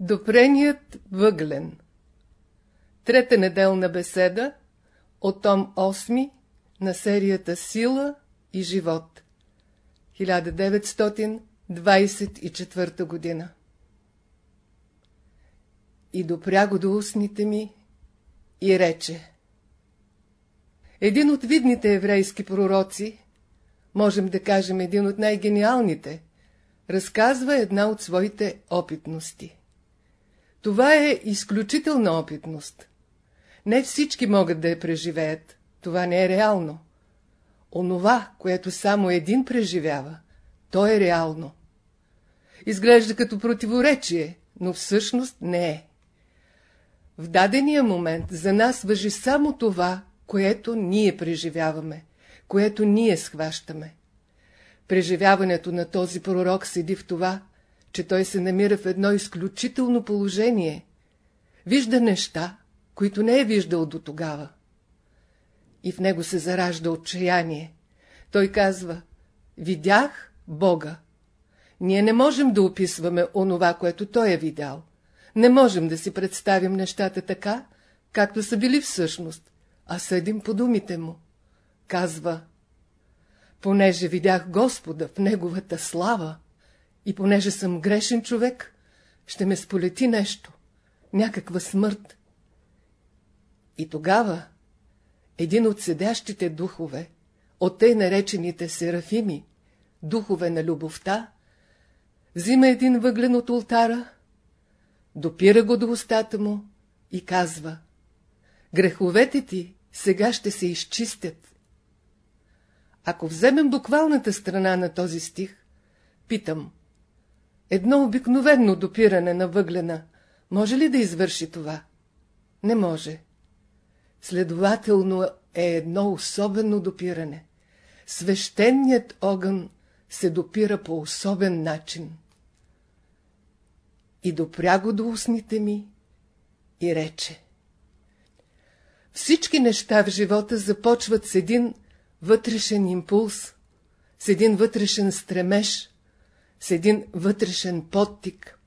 Допреният въглен. Трета неделна беседа от том 8 на серията Сила и живот. 1924 година. И допря го до устните ми и рече. Един от видните еврейски пророци, можем да кажем един от най-гениалните, разказва една от своите опитности. Това е изключителна опитност. Не всички могат да я преживеят. Това не е реално. Онова, което само един преживява, то е реално. Изглежда като противоречие, но всъщност не е. В дадения момент за нас въжи само това, което ние преживяваме, което ние схващаме. Преживяването на този пророк седи в това, че той се намира в едно изключително положение. Вижда неща, които не е виждал до тогава. И в него се заражда отчаяние. Той казва, видях Бога. Ние не можем да описваме онова, което той е видял. Не можем да си представим нещата така, както са били всъщност, а съдим по думите му. Казва, понеже видях Господа в Неговата слава и понеже съм грешен човек, ще ме сполети нещо, някаква смърт. И тогава един от седящите духове, от тъй наречените серафими, духове на любовта, взима един въглен от ултара, допира го до устата му и казва Греховете ти сега ще се изчистят. Ако вземем буквалната страна на този стих, питам, едно обикновено допиране на въглена може ли да извърши това? Не може. Следователно е едно особено допиране. Свещеният огън се допира по особен начин. И допря го до устните ми и рече. Всички неща в живота започват с един вътрешен импулс, с един вътрешен стремеж, с един вътрешен подтик.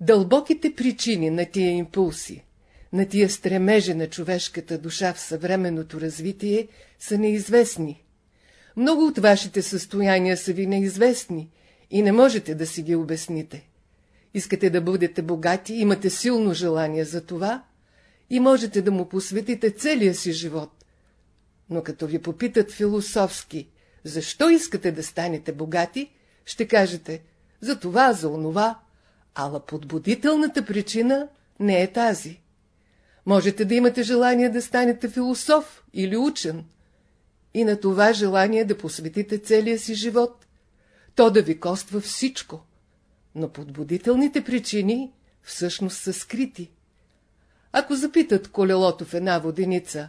Дълбоките причини на тия импулси, на тия стремежи на човешката душа в съвременното развитие са неизвестни. Много от вашите състояния са ви неизвестни и не можете да си ги обясните. Искате да бъдете богати, имате силно желание за това и можете да му посветите целия си живот, но като ви попитат философски, защо искате да станете богати, ще кажете, за това, за онова, ала подбудителната причина не е тази. Можете да имате желание да станете философ или учен, и на това желание да посветите целия си живот, то да ви коства всичко, но подбудителните причини всъщност са скрити. Ако запитат колелото в една воденица,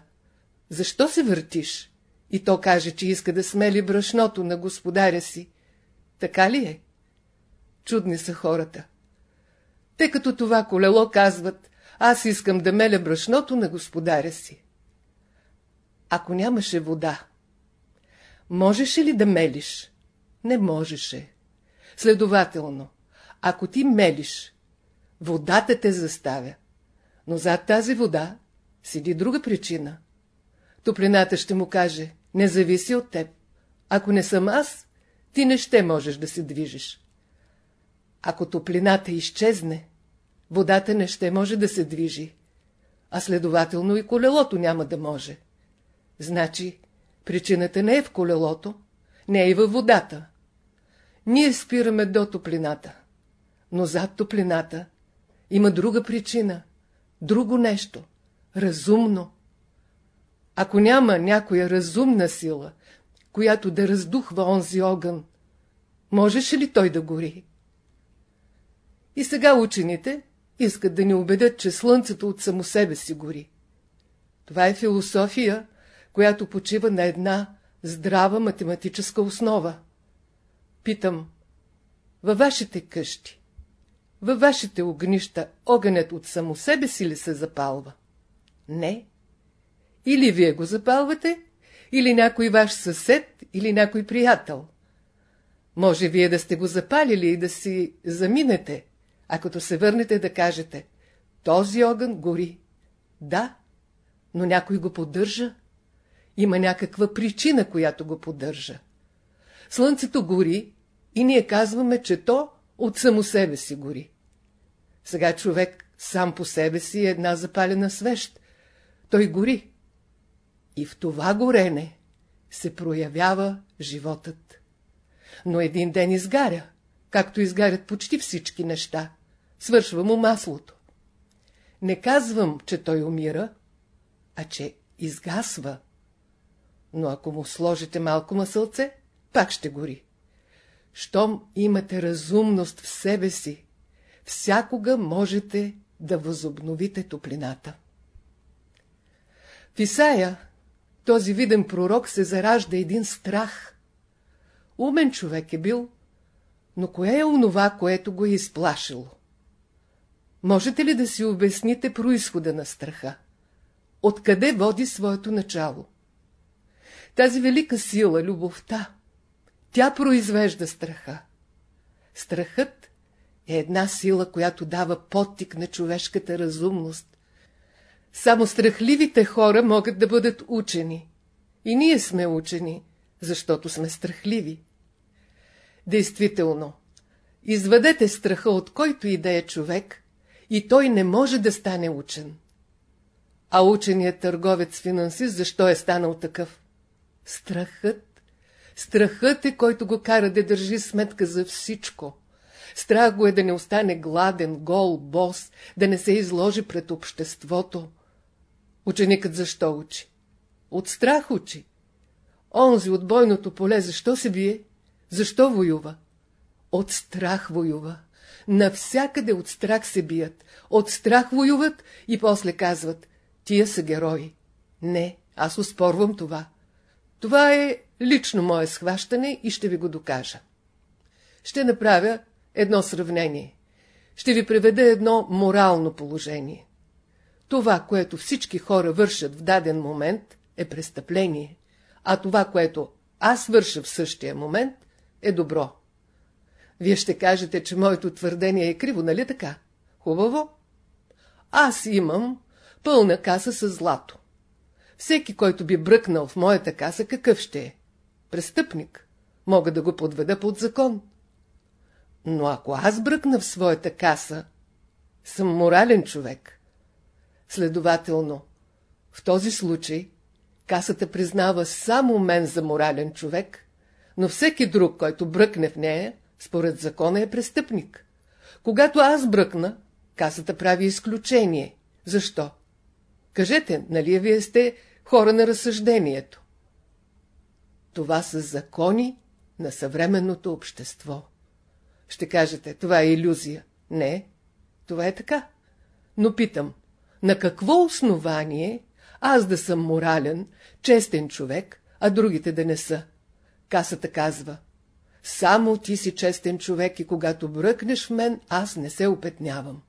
защо се въртиш? И то каже, че иска да смели брашното на господаря си. Така ли е? Чудни са хората. Те като това колело казват, аз искам да меля брашното на господаря си. Ако нямаше вода, можеше ли да мелиш? Не можеше. Следователно, ако ти мелиш, водата те заставя, но зад тази вода седи друга причина. Топлината ще му каже, не зависи от теб. Ако не съм аз, ти не ще можеш да се движиш. Ако топлината изчезне, водата не ще може да се движи, а следователно и колелото няма да може. Значи, причината не е в колелото, не е и във водата. Ние спираме до топлината, но зад топлината има друга причина, друго нещо, разумно, ако няма някоя разумна сила, която да раздухва онзи огън, можеше ли той да гори? И сега учените искат да ни убедят, че слънцето от само себе си гори. Това е философия, която почива на една здрава математическа основа. Питам, във вашите къщи, във вашите огнища огънят от само себе си ли се запалва? Не. Или вие го запалвате, или някой ваш съсед, или някой приятел. Може вие да сте го запалили и да си заминете, а като се върнете да кажете, този огън гори. Да, но някой го поддържа. Има някаква причина, която го поддържа. Слънцето гори и ние казваме, че то от само себе си гори. Сега човек сам по себе си е една запалена свещ. Той гори. И в това горене се проявява животът. Но един ден изгаря, както изгарят почти всички неща. Свършва му маслото. Не казвам, че той умира, а че изгасва. Но ако му сложите малко масълце, пак ще гори. Щом имате разумност в себе си, всякога можете да възобновите топлината. В Исая, този виден пророк, се заражда един страх. Умен човек е бил, но кое е онова, което го е изплашило? Можете ли да си обясните происхода на страха? Откъде води своето начало? Тази велика сила, любовта, тя произвежда страха. Страхът е една сила, която дава подтик на човешката разумност. Само страхливите хора могат да бъдат учени. И ние сме учени, защото сме страхливи. Действително, изведете страха от който и да е човек, и той не може да стане учен. А ученият търговец-финансист защо е станал такъв? Страхът. Страхът е, който го кара да държи сметка за всичко. Страх го е да не остане гладен, гол, бос, да не се изложи пред обществото. Ученикът защо учи? От страх учи. Онзи от бойното поле защо се бие? Защо воюва? От страх воюва. Навсякъде от страх се бият. От страх воюват и после казват, тия са герои. Не, аз успорвам това. Това е лично мое схващане и ще ви го докажа. Ще направя едно сравнение. Ще ви преведа едно морално положение. Това, което всички хора вършат в даден момент, е престъпление, а това, което аз върша в същия момент, е добро. Вие ще кажете, че моето твърдение е криво, нали така? Хубаво. Аз имам пълна каса с злато. Всеки, който би бръкнал в моята каса, какъв ще е? Престъпник. Мога да го подведа под закон. Но ако аз бръкна в своята каса, съм морален човек. Следователно, в този случай, касата признава само мен за морален човек, но всеки друг, който бръкне в нея, според закона е престъпник. Когато аз бръкна, касата прави изключение. Защо? Кажете, нали вие сте хора на разсъждението? Това са закони на съвременното общество. Ще кажете, това е иллюзия. Не, това е така. Но питам, на какво основание аз да съм морален, честен човек, а другите да не са? Касата казва, само ти си честен човек и когато бръкнеш в мен, аз не се опетнявам.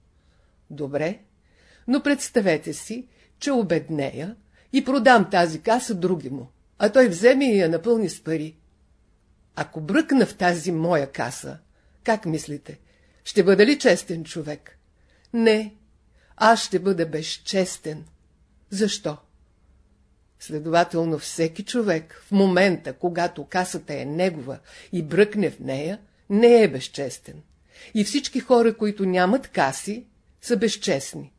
Добре, но представете си, че обеднея и продам тази каса други му, а той вземе и я напълни с пари. Ако бръкна в тази моя каса, как мислите, ще бъда ли честен човек? Не, аз ще бъда безчестен. Защо? Следователно всеки човек в момента, когато касата е негова и бръкне в нея, не е безчестен. И всички хора, които нямат каси, са безчестни,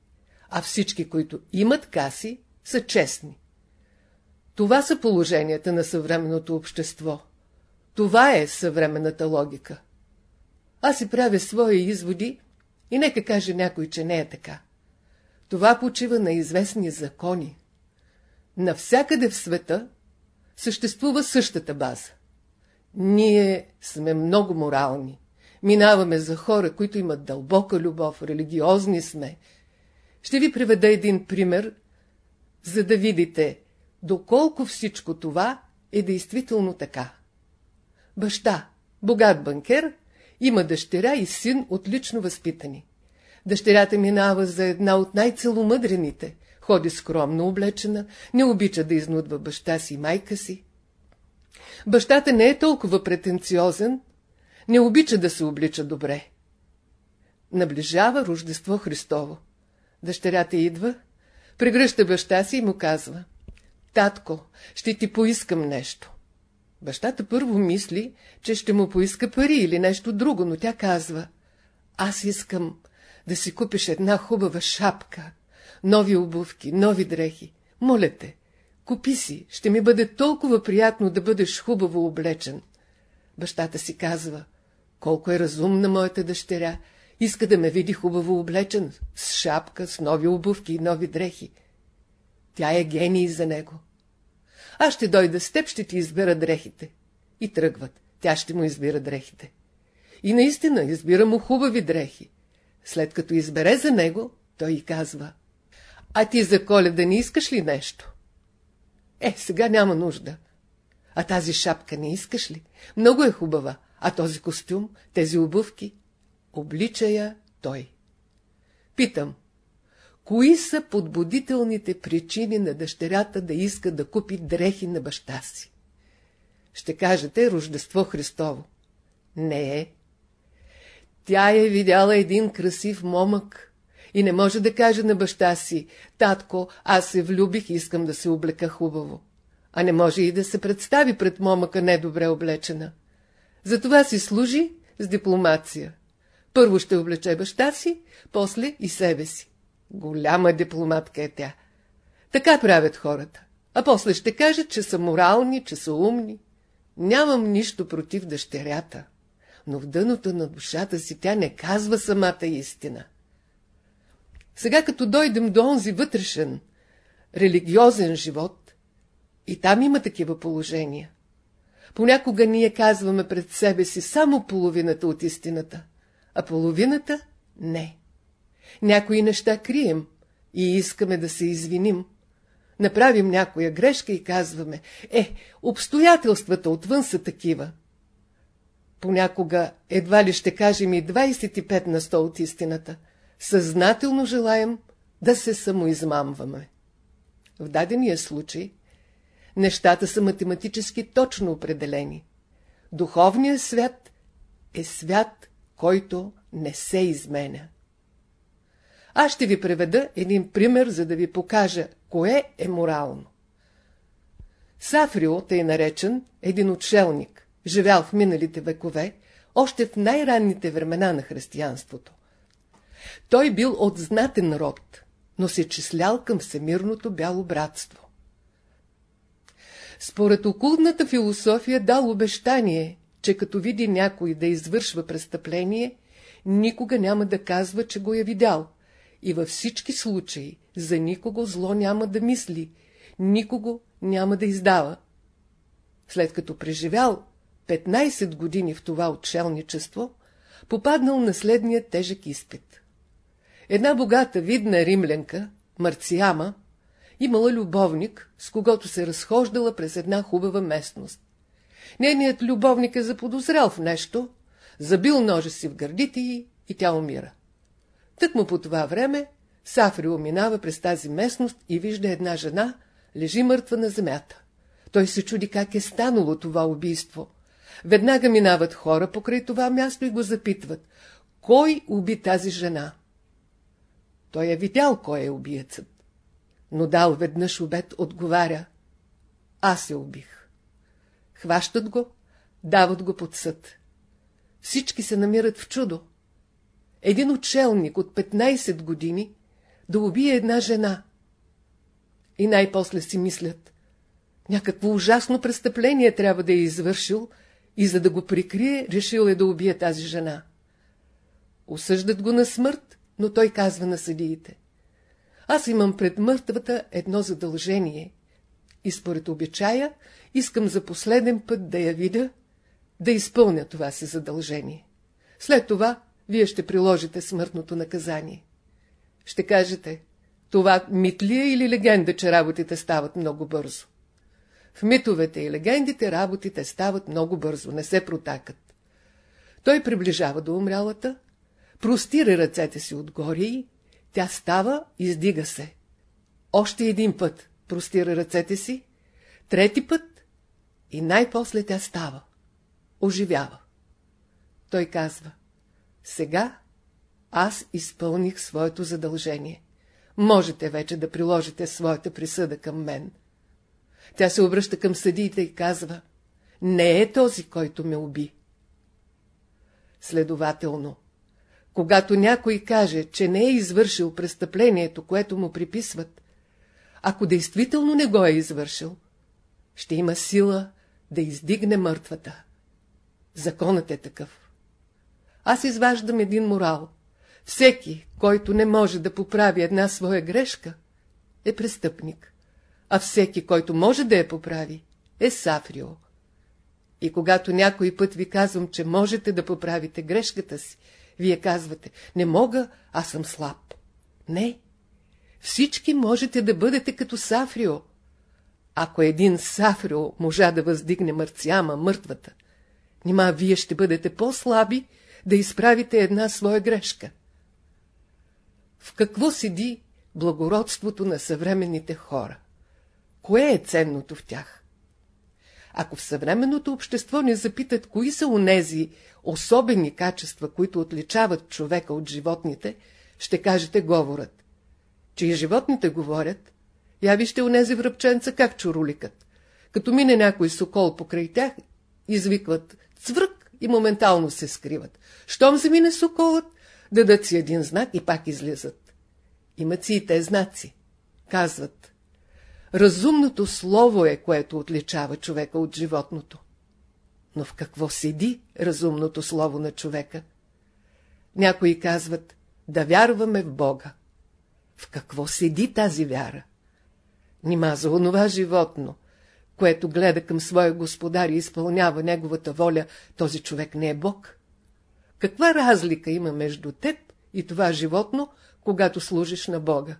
а всички, които имат каси, са честни. Това са положенията на съвременното общество. Това е съвременната логика. Аз си правя свои изводи и нека каже някой, че не е така. Това почива на известни закони. Навсякъде в света съществува същата база. Ние сме много морални. Минаваме за хора, които имат дълбока любов, религиозни сме. Ще ви приведа един пример, за да видите, доколко всичко това е действително така. Баща, богат банкер, има дъщеря и син отлично възпитани. Дъщерята минава за една от най-целомъдрените, ходи скромно облечена, не обича да изнудва баща си и майка си. Бащата не е толкова претенциозен, не обича да се облича добре. Наближава Рождество Христово. Дъщерята идва, прегръща баща си и му казва. Татко, ще ти поискам нещо. Бащата първо мисли, че ще му поиска пари или нещо друго, но тя казва. Аз искам да си купиш една хубава шапка, нови обувки, нови дрехи. Моля те, купи си, ще ми бъде толкова приятно да бъдеш хубаво облечен. Бащата си казва, колко е разумна моята дъщеря, иска да ме види хубаво облечен, с шапка, с нови обувки и нови дрехи. Тя е гений за него. Аз ще дойда с теб, ще ти избера дрехите. И тръгват. Тя ще му избира дрехите. И наистина избира му хубави дрехи. След като избере за него, той й казва. А ти за коледа не искаш ли нещо? Е, сега няма нужда. А тази шапка не искаш ли? Много е хубава. А този костюм, тези обувки? Облича я той. Питам, кои са подбудителните причини на дъщерята да иска да купи дрехи на баща си? Ще кажете Рождество Христово. Не е. Тя е видяла един красив момък и не може да каже на баща си, татко, аз се влюбих и искам да се облека хубаво. А не може и да се представи пред момъка недобре облечена. Затова си служи с дипломация. Първо ще облече баща си, после и себе си. Голяма дипломатка е тя. Така правят хората. А после ще кажат, че са морални, че са умни. Нямам нищо против дъщерята, но в дъното на душата си тя не казва самата истина. Сега като дойдем до онзи вътрешен, религиозен живот, и там има такива положения. Понякога ние казваме пред себе си само половината от истината, а половината – не. Някои неща крием и искаме да се извиним. Направим някоя грешка и казваме, е, обстоятелствата отвън са такива. Понякога едва ли ще кажем и 25 на 100 от истината. Съзнателно желаем да се самоизмамваме. В дадения случай нещата са математически точно определени. Духовният свят е свят, който не се изменя. Аз ще ви преведа един пример, за да ви покажа, кое е морално. Сафрио, тъй наречен, един отшелник, живял в миналите векове, още в най-ранните времена на християнството. Той бил от знатен род, но се числял към всемирното бяло братство. Според окултната философия дал обещание, че като види някой да извършва престъпление, никога няма да казва, че го е видял, и във всички случаи за никого зло няма да мисли, никого няма да издава. След като преживял 15 години в това отшелничество, попаднал на следния тежък изпит. Една богата, видна римлянка, Марциама, имала любовник, с когото се разхождала през една хубава местност. Нейният любовник е заподозрял в нещо, забил ножа си в гърдите й и тя умира. Тъкмо по това време Сафрио минава през тази местност и вижда една жена, лежи мъртва на земята. Той се чуди как е станало това убийство. Веднага минават хора покрай това място и го запитват. Кой уби тази жена? Той е видял кой е убиецът. Но дал веднъж обед отговаря. Аз се убих. Хващат го, дават го под съд. Всички се намират в чудо един учелник от 15 години да убие една жена. И най-после си мислят, някакво ужасно престъпление трябва да е извършил и за да го прикрие, решил е да убие тази жена. Осъждат го на смърт, но той казва на съдиите. Аз имам пред мъртвата едно задължение и според обичая искам за последен път да я видя, да изпълня това си задължение. След това вие ще приложите смъртното наказание. Ще кажете, това мит ли е или легенда, че работите стават много бързо? В митовете и легендите работите стават много бързо, не се протакат. Той приближава до умрялата, простира ръцете си отгоре и тя става, издига се. Още един път простира ръцете си, трети път и най-после тя става. Оживява. Той казва, сега аз изпълних своето задължение. Можете вече да приложите своята присъда към мен. Тя се обръща към съдиите и казва, не е този, който ме уби. Следователно, когато някой каже, че не е извършил престъплението, което му приписват, ако действително не го е извършил, ще има сила да издигне мъртвата. Законът е такъв. Аз изваждам един морал. Всеки, който не може да поправи една своя грешка, е престъпник, а всеки, който може да я поправи, е сафрио. И когато някой път ви казвам, че можете да поправите грешката си, вие казвате, не мога, аз съм слаб. Не. Всички можете да бъдете като Сафрио. Ако един Сафрио можа да въздигне Марциама, мъртвата, нима вие ще бъдете по-слаби да изправите една своя грешка. В какво седи благородството на съвременните хора? Кое е ценното в тях? Ако в съвременното общество не запитат, кои са онези особени качества, които отличават човека от животните, ще кажете говорът. Че и животните говорят, я вижте онези връбченца как чуруликат. Като мине някой сокол покрай тях, извикват цврък и моментално се скриват. Щом замине соколът, дадат си един знак и пак излизат. Имат си и те знаци. Казват, Разумното слово е, което отличава човека от животното. Но в какво седи разумното слово на човека? Някои казват да вярваме в Бога. В какво седи тази вяра? Нима за онова животно, което гледа към своя господар и изпълнява неговата воля, този човек не е Бог. Каква разлика има между теб и това животно, когато служиш на Бога?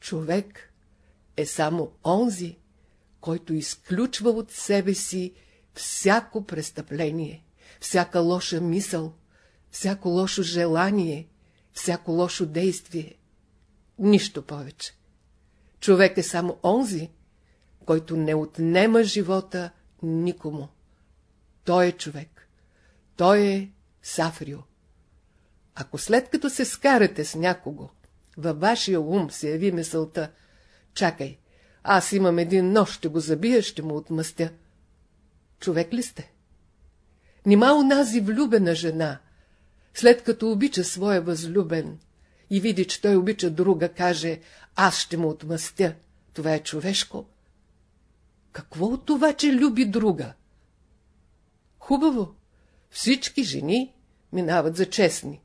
Човек е само онзи, който изключва от себе си всяко престъпление, всяка лоша мисъл, всяко лошо желание, всяко лошо действие. Нищо повече. Човек е само онзи, който не отнема живота никому. Той е човек. Той е Сафрио. Ако след като се скарате с някого, във вашия ум се яви мисълта, Чакай, аз имам един нож, ще го забия, ще му отмъстя. Човек ли сте? Нима унази влюбена жена, след като обича своя възлюбен и види, че той обича друга, каже, аз ще му отмъстя. Това е човешко. Какво от това, че люби друга? Хубаво. Всички жени минават за честни.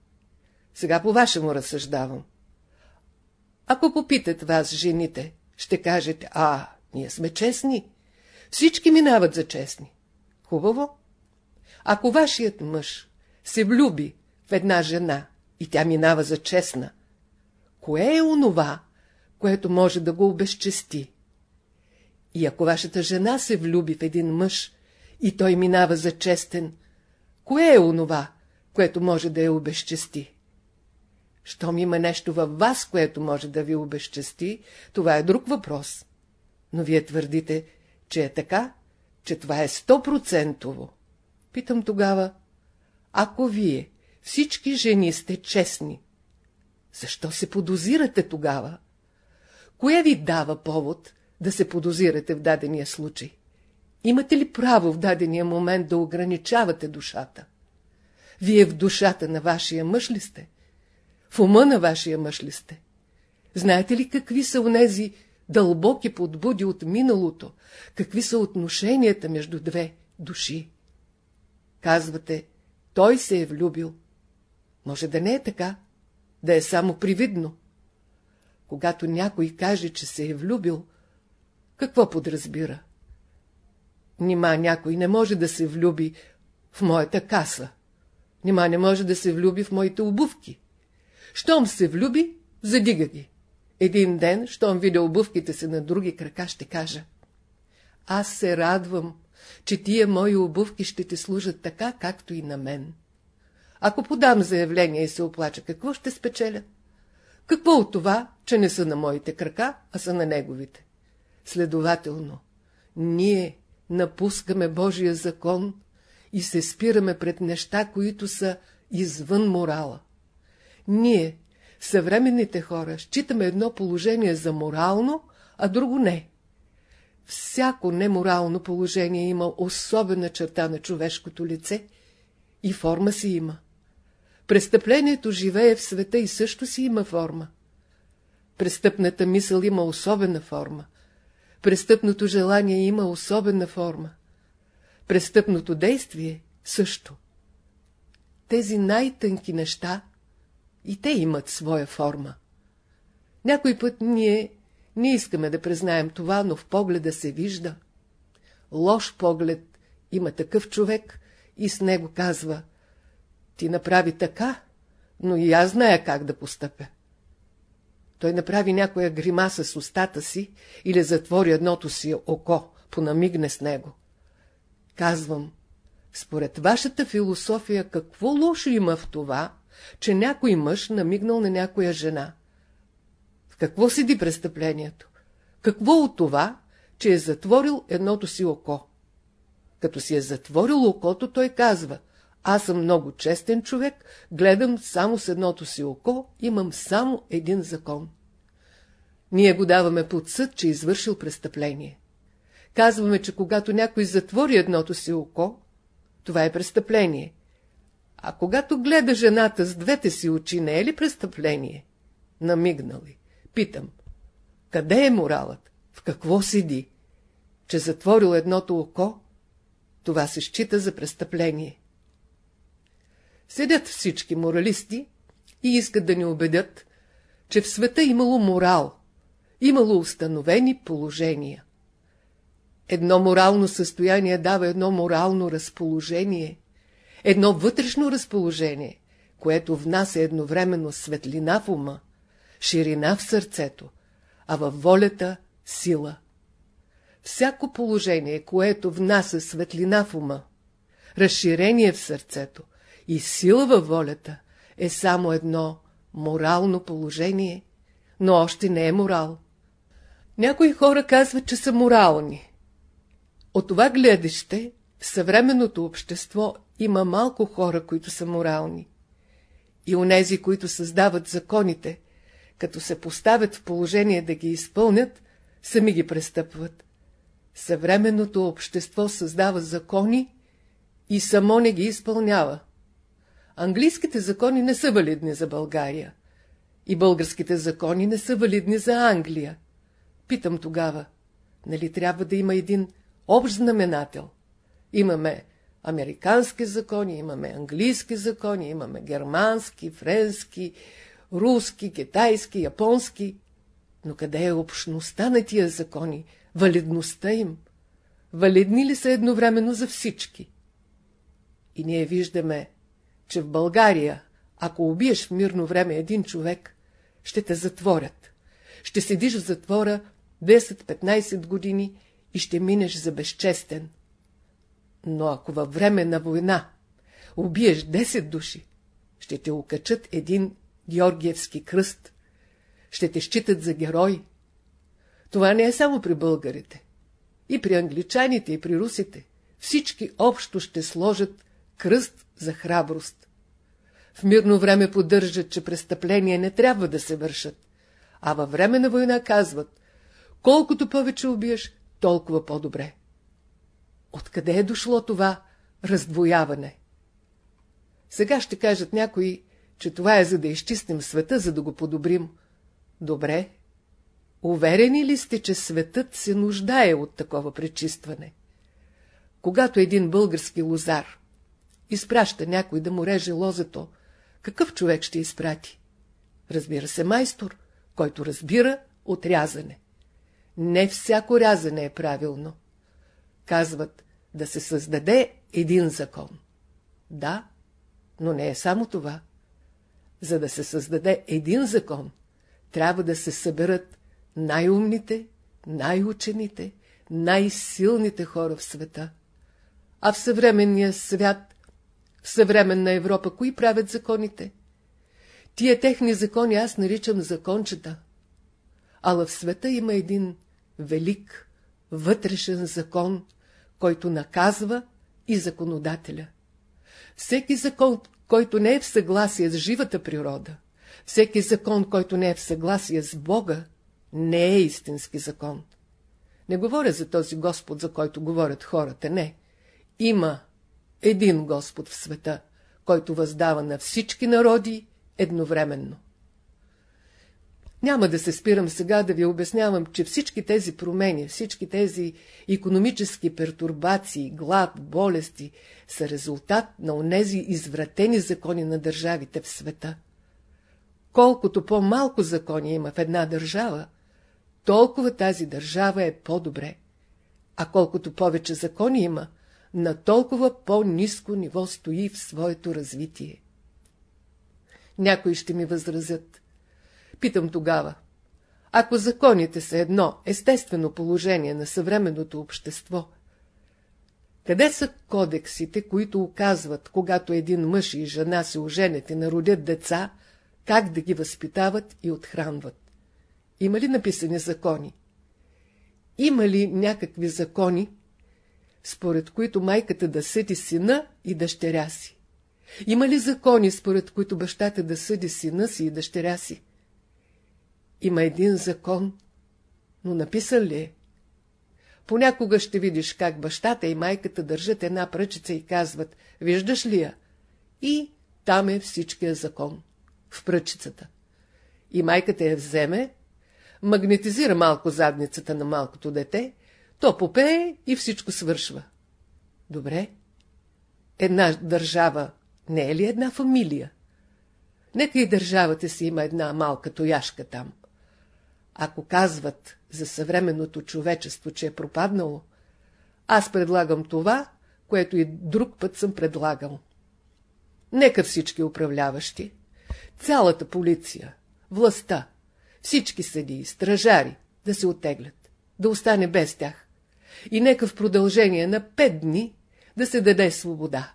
Сега по-вашему разсъждавам. Ако попитат вас жените, ще кажете, а, ние сме честни. Всички минават за честни. Хубаво. Ако вашият мъж се влюби в една жена и тя минава за честна, кое е онова, което може да го обезчести? И ако вашата жена се влюби в един мъж и той минава за честен, кое е онова, което може да я обезчести? Щом има нещо във вас, което може да ви обезчести, това е друг въпрос. Но вие твърдите, че е така, че това е стопроцентово. Питам тогава, ако вие, всички жени сте честни, защо се подозирате тогава? Кое ви дава повод да се подозирате в дадения случай? Имате ли право в дадения момент да ограничавате душата? Вие в душата на вашия мъж ли сте? В ума на вашия мъж ли сте? Знаете ли какви са онези дълбоки подбуди от миналото? Какви са отношенията между две души? Казвате, той се е влюбил. Може да не е така, да е само привидно. Когато някой каже, че се е влюбил, какво подразбира? Нима някой не може да се влюби в моята каса. Нима не може да се влюби в моите обувки. Щом се влюби, задига ги. Един ден, щом видя обувките се на други крака, ще кажа. Аз се радвам, че тия мои обувки ще ти служат така, както и на мен. Ако подам заявление и се оплача, какво ще спечеля? Какво от това, че не са на моите крака, а са на неговите? Следователно, ние напускаме Божия закон и се спираме пред неща, които са извън морала. Ние, съвременните хора, считаме едно положение за морално, а друго не. Всяко неморално положение има особена черта на човешкото лице и форма си има. Престъплението живее в света и също си има форма. Престъпната мисъл има особена форма. Престъпното желание има особена форма. Престъпното действие също. Тези най-тънки неща и те имат своя форма. Някой път ние не искаме да признаем това, но в погледа се вижда. Лош поглед има такъв човек и с него казва Ти направи така, но и аз зная как да постъпя. Той направи някоя гримаса с устата си или затвори едното си око, понамигне с него. Казвам, според вашата философия, какво лошо има в това, че някой мъж намигнал на някоя жена? В какво седи престъплението? Какво от това, че е затворил едното си око? Като си е затворил окото, той казва, аз съм много честен човек, гледам само с едното си око, имам само един закон. Ние го даваме под съд, че е извършил престъпление. Казваме, че когато някой затвори едното си око, това е престъпление. А когато гледа жената с двете си очи, не е ли престъпление? Намигнали. Питам. Къде е моралът? В какво седи? Че затворил едното око, това се счита за престъпление. Седят всички моралисти и искат да ни убедят, че в света имало морал, имало установени положения. Едно морално състояние дава едно морално разположение, едно вътрешно разположение, което внася едновременно светлина в ума, ширина в сърцето, а във волята – сила. Всяко положение, което внася светлина в ума, разширение в сърцето и сила във волята, е само едно морално положение, но още не е морал. Някои хора казват, че са морални. От това гледаще в съвременното общество има малко хора, които са морални. И онези, които създават законите, като се поставят в положение да ги изпълнят, сами ги престъпват. Съвременното общество създава закони и само не ги изпълнява. Английските закони не са валидни за България. И българските закони не са валидни за Англия. Питам тогава, нали трябва да има един общ знаменател? Имаме американски закони, имаме английски закони, имаме германски, френски, руски, китайски, японски. Но къде е общността на тия закони, валидността им? Валидни ли са едновременно за всички? И ние виждаме, че в България, ако убиеш в мирно време един човек, ще те затворят. Ще седиш в затвора 10-15 години и ще минеш за безчестен. Но ако във време на война убиеш 10 души, ще те окачат един Георгиевски кръст, ще те считат за герой. Това не е само при българите. И при англичаните, и при русите. Всички общо ще сложат кръст за храброст. В мирно време поддържат, че престъпления не трябва да се вършат, а във време на война казват, колкото повече убиеш, толкова по-добре. Откъде е дошло това раздвояване? Сега ще кажат някои, че това е за да изчистим света, за да го подобрим. Добре. Уверени ли сте, че светът се нуждае от такова пречистване? Когато един български лозар изпраща някой да му реже лозето, какъв човек ще изпрати? Разбира се, майстор, който разбира отрязане. Не всяко рязане е правилно. Казват да се създаде един закон. Да, но не е само това. За да се създаде един закон, трябва да се съберат най-умните, най-учените, най-силните хора в света. А в съвременния свят, в съвременна Европа, кои правят законите? Тия техни закони аз наричам закончета. Ала в света има един велик, вътрешен закон, който наказва и законодателя. Всеки закон, който не е в съгласие с живата природа, Всеки закон, който не е в съгласие с Бога, не е истински закон. Не говоря за този Господ, за който говорят хората, не. Има един Господ в света, който въздава на всички народи едновременно. Няма да се спирам сега да ви обяснявам, че всички тези промени, всички тези економически пертурбации, глад, болести са резултат на онези извратени закони на държавите в света. Колкото по-малко закони има в една държава, толкова тази държава е по-добре. А колкото повече закони има, на толкова по-низко ниво стои в своето развитие. Някои ще ми възразят. Питам тогава. Ако законите са едно естествено положение на съвременното общество, къде са кодексите, които указват, когато един мъж и жена се оженят и народят деца, как да ги възпитават и отхранват? Има ли написани закони? Има ли някакви закони, според които майката да съди сина и дъщеря си? Има ли закони, според които бащата да съди сина си и дъщеря си? Има един закон, но написан ли е? Понякога ще видиш как бащата и майката държат една пръчица и казват, виждаш ли я? И там е всичкия закон, в пръчицата. И майката я вземе, магнетизира малко задницата на малкото дете, то попее и всичко свършва. Добре. Една държава не е ли една фамилия? Нека и държавата си има една малка тояшка там. Ако казват за съвременното човечество, че е пропаднало, аз предлагам това, което и друг път съм предлагал. Нека всички управляващи, цялата полиция, властта, всички съдии, стражари да се отеглят, да остане без тях. И нека в продължение на пет дни да се даде свобода.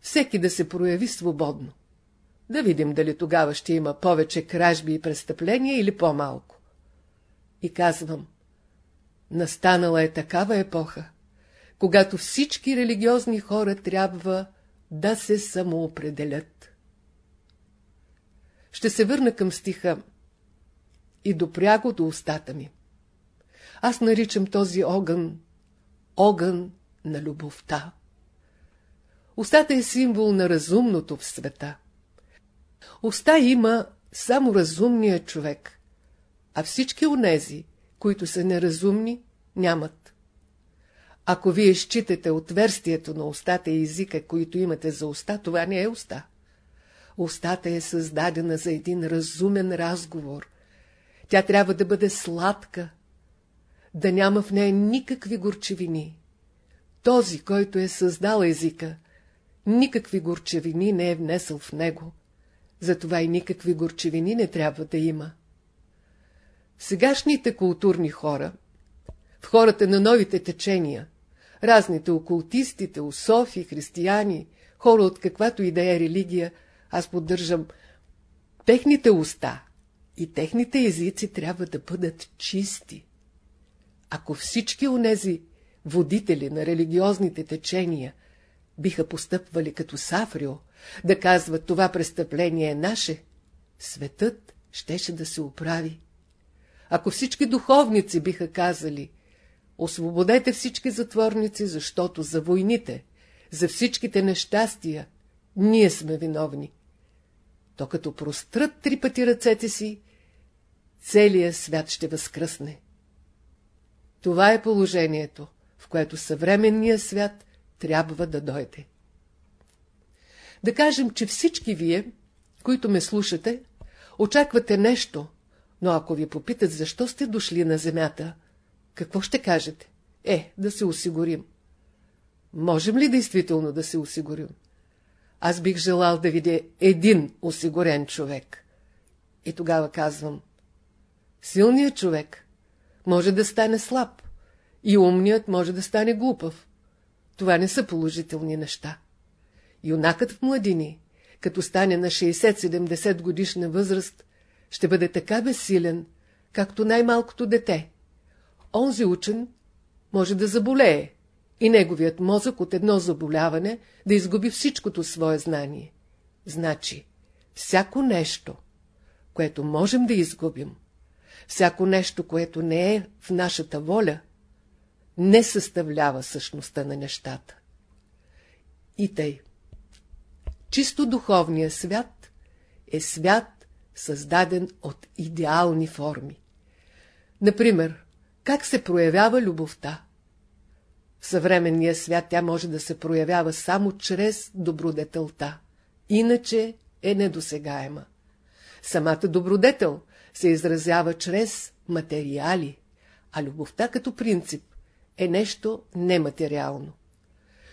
Всеки да се прояви свободно. Да видим дали тогава ще има повече кражби и престъпления или по-малко. И казвам, настанала е такава епоха, когато всички религиозни хора трябва да се самоопределят. Ще се върна към стиха и допряго до устата ми. Аз наричам този огън огън на любовта. Устата е символ на разумното в света. Уста има само разумния човек, а всички онези, които са неразумни, нямат. Ако вие считате отверстието на устата и езика, които имате за уста, това не е уста. Устата е създадена за един разумен разговор. Тя трябва да бъде сладка, да няма в нея никакви горчевини. Този, който е създал езика, никакви горчевини не е внесъл в него. Затова и никакви горчевини не трябва да има. Сегашните културни хора, в хората на новите течения, разните окултисти, теософи, християни, хора от каквато и да е религия, аз поддържам техните уста и техните езици трябва да бъдат чисти. Ако всички онези водители на религиозните течения биха постъпвали като Сафрио, да казват това престъпление е наше, светът щеше да се оправи. Ако всички духовници биха казали, освободете всички затворници, защото за войните, за всичките нещастия, ние сме виновни. То като прострат три пъти ръцете си, целият свят ще възкръсне. Това е положението, в което съвременният свят трябва да дойде. Да кажем, че всички вие, които ме слушате, очаквате нещо, но ако ви попитат защо сте дошли на земята, какво ще кажете? Е, да се осигурим. Можем ли действително да се осигурим? Аз бих желал да видя един осигурен човек. И тогава казвам, силният човек може да стане слаб и умният може да стане глупав. Това не са положителни неща. Юнакът в младини, като стане на 60-70 годишна възраст, ще бъде така безсилен, както най-малкото дете. Онзи учен може да заболее и неговият мозък от едно заболяване да изгуби всичкото свое знание. Значи, всяко нещо, което можем да изгубим, всяко нещо, което не е в нашата воля, не съставлява същността на нещата. И тъй. Чисто духовния свят е свят, създаден от идеални форми. Например, как се проявява любовта? В съвременния свят тя може да се проявява само чрез добродетелта, иначе е недосегаема. Самата добродетел се изразява чрез материали, а любовта като принцип е нещо нематериално.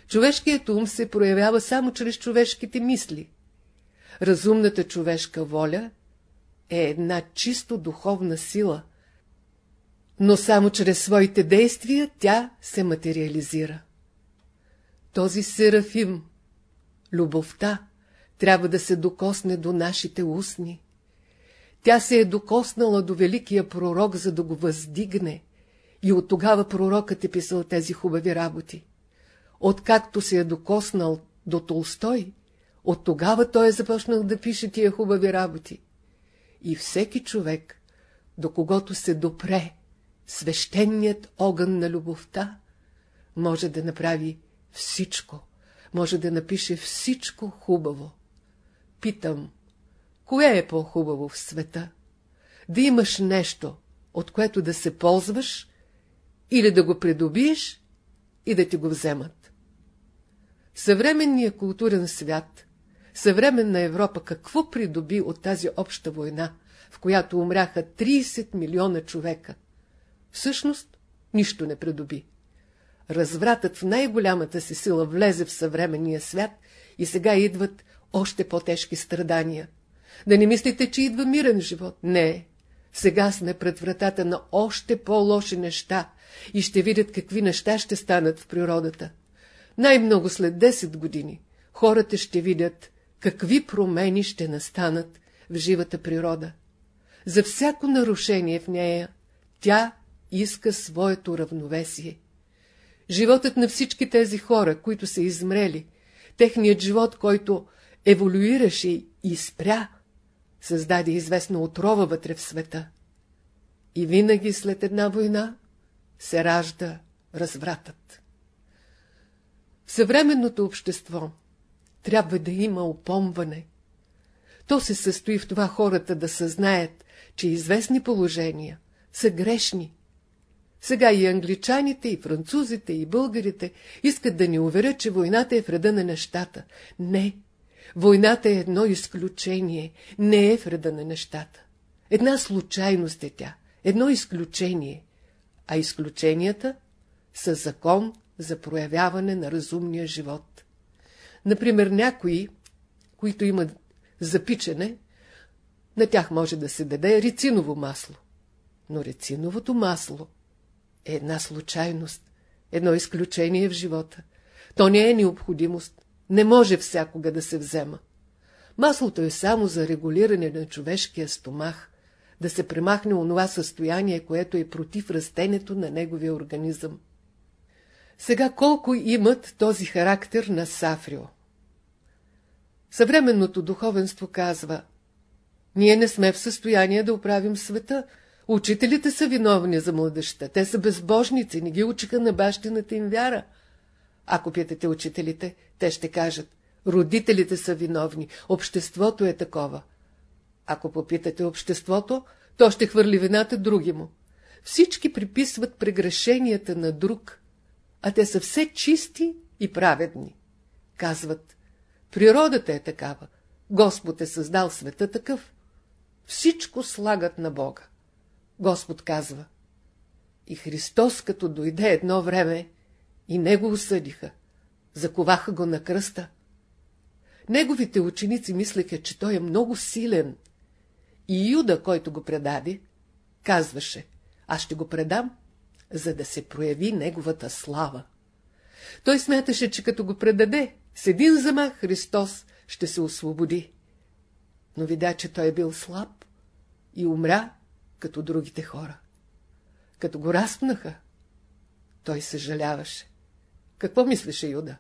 Човешкият ум се проявява само чрез човешките мисли. Разумната човешка воля е една чисто духовна сила, но само чрез своите действия тя се материализира. Този серафим, любовта, трябва да се докосне до нашите устни. Тя се е докоснала до великия пророк, за да го въздигне, и от тогава пророкът е писал тези хубави работи. Откакто се е докоснал до Толстой, от тогава той е започнал да пише тия хубави работи. И всеки човек, до когото се допре свещеният огън на любовта, може да направи всичко, може да напише всичко хубаво. Питам, кое е по-хубаво в света? Да имаш нещо, от което да се ползваш, или да го придобиеш и да ти го вземат. Съвременният културен свят, съвременна Европа, какво придоби от тази обща война, в която умряха 30 милиона човека? Всъщност, нищо не придоби. Развратът в най-голямата си сила влезе в съвременния свят и сега идват още по-тежки страдания. Да не мислите, че идва мирен живот. Не. Сега сме пред вратата на още по-лоши неща и ще видят какви неща ще станат в природата. Най-много след 10 години хората ще видят какви промени ще настанат в живата природа. За всяко нарушение в нея тя иска своето равновесие. Животът на всички тези хора, които са измрели, техният живот, който еволюираше и спря, създаде известна отрова вътре в света. И винаги след една война се ражда развратът. В съвременното общество трябва да има опомване. То се състои в това хората да съзнаят, че известни положения са грешни. Сега и англичаните, и французите, и българите искат да ни уверят, че войната е вреда на нещата. Не, войната е едно изключение, не е вреда на нещата. Една случайност е тя, едно изключение, а изключенията са закон за проявяване на разумния живот. Например, някои, които имат запичане, на тях може да се даде рециново масло. Но рециновото масло е една случайност, едно изключение в живота. То не е необходимост, не може всякога да се взема. Маслото е само за регулиране на човешкия стомах, да се премахне онова състояние, което е против растението на неговия организъм. Сега колко имат този характер на Сафрио? Съвременното духовенство казва, ние не сме в състояние да оправим света, учителите са виновни за младеща, те са безбожници, не ги учиха на бащината им вяра. Ако питате учителите, те ще кажат, родителите са виновни, обществото е такова. Ако попитате обществото, то ще хвърли вината други му. Всички приписват прегрешенията на друг, а те са все чисти и праведни. Казват, природата е такава, Господ е създал света такъв. Всичко слагат на Бога. Господ казва, и Христос, като дойде едно време, и него осъдиха, заковаха го на кръста. Неговите ученици мислеха, че той е много силен. И Юда, който го предаде, казваше, аз ще го предам, за да се прояви неговата слава. Той смяташе, че като го предаде, с един замах Христос ще се освободи. Но видя, че той е бил слаб и умря, като другите хора. Като го разпнаха, той съжаляваше. Какво мислеше Юда?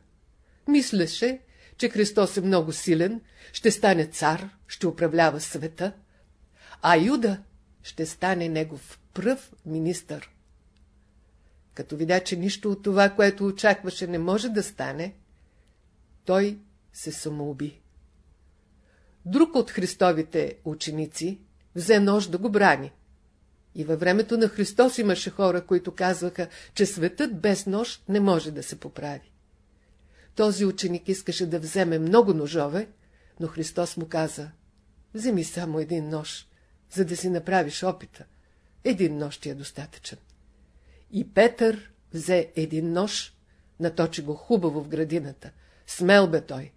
Мислеше, че Христос е много силен, ще стане цар, ще управлява света, а Юда ще стане негов пръв министър. Като видя, че нищо от това, което очакваше, не може да стане, той се самоуби. Друг от Христовите ученици взе нож да го брани. И във времето на Христос имаше хора, които казваха, че светът без нож не може да се поправи. Този ученик искаше да вземе много ножове, но Христос му каза, вземи само един нож, за да си направиш опита. Един нож ти е достатъчен. И Петър взе един нож, наточи го хубаво в градината. Смел бе той.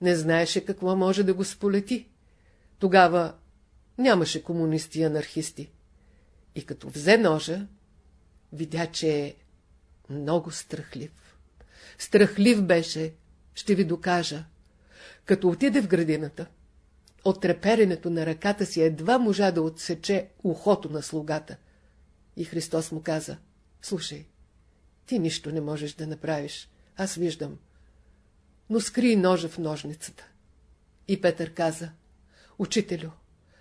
Не знаеше какво може да го сполети. Тогава нямаше комунисти и анархисти. И като взе ножа, видя, че е много страхлив. Страхлив беше, ще ви докажа. Като отиде в градината, от треперенето на ръката си едва можа да отсече ухото на слугата. И Христос му каза, слушай, ти нищо не можеш да направиш, аз виждам, но скри ножа в ножницата. И Петър каза, учителю,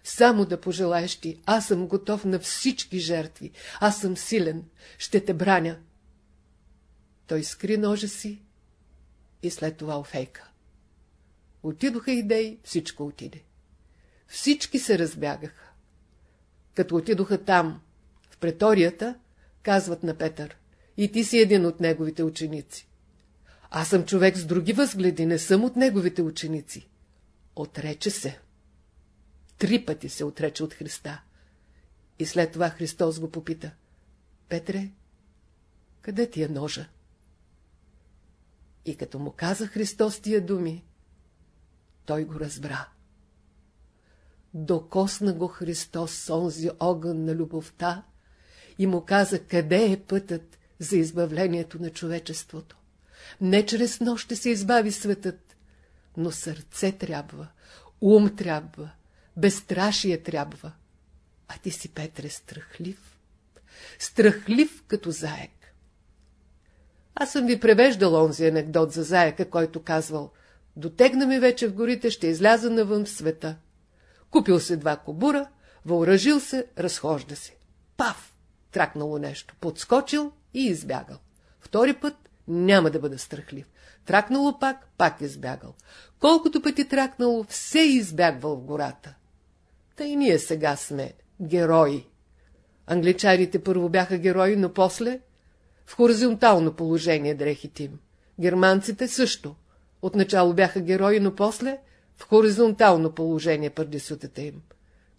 само да пожелаеш ти, аз съм готов на всички жертви, аз съм силен, ще те браня. Той скри ножа си и след това офейка. Отидоха идеи, всичко отиде. Всички се разбягаха. Като отидоха там, в преторията, казват на Петър, и ти си един от неговите ученици. Аз съм човек с други възгледи, не съм от неговите ученици. Отрече се. Три пъти се отрече от Христа. И след това Христос го попита. Петре, къде ти е ножа? И като му каза Христос тия думи, той го разбра. Докосна го Христос с онзи огън на любовта и му каза, къде е пътът за избавлението на човечеството. Не чрез нощ ще се избави светът, но сърце трябва, ум трябва, безстрашие трябва. А ти си, Петре, страхлив. Страхлив като заек. Аз съм ви превеждал онзи анекдот за заека, който казвал Дотегна ми вече в горите, ще изляза навън в света. Купил се два кобура, въоръжил се, разхожда се. Пав! Тракнало нещо. Подскочил и избягал. Втори път няма да бъда страхлив. Тракнало пак, пак избягал. Колкото пъти тракнало, все избягвал в гората. Та и ние сега сме герои. Англичарите първо бяха герои, но после в хоризонтално положение дрехите им. Германците също. Отначало бяха герои, но после в хоризонтално положение пърдесютата им.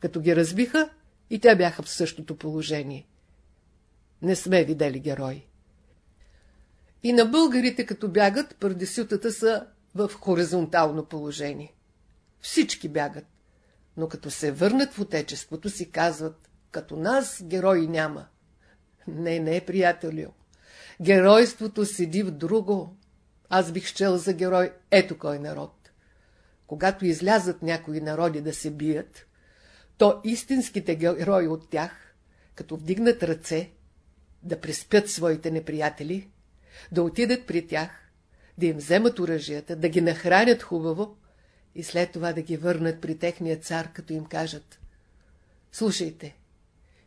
Като ги разбиха, и те бяха в същото положение. Не сме видели герои. И на българите, като бягат, пърдесютата са в хоризонтално положение. Всички бягат, но като се върнат в отечеството си, казват, като нас герои няма. Не, не, приятелю. Геройството седи в друго. Аз бих щел за герой ето кой народ. Когато излязат някои народи да се бият, то истинските герои от тях, като вдигнат ръце, да преспят своите неприятели, да отидат при тях, да им вземат оръжията, да ги нахранят хубаво и след това да ги върнат при техния цар, като им кажат Слушайте,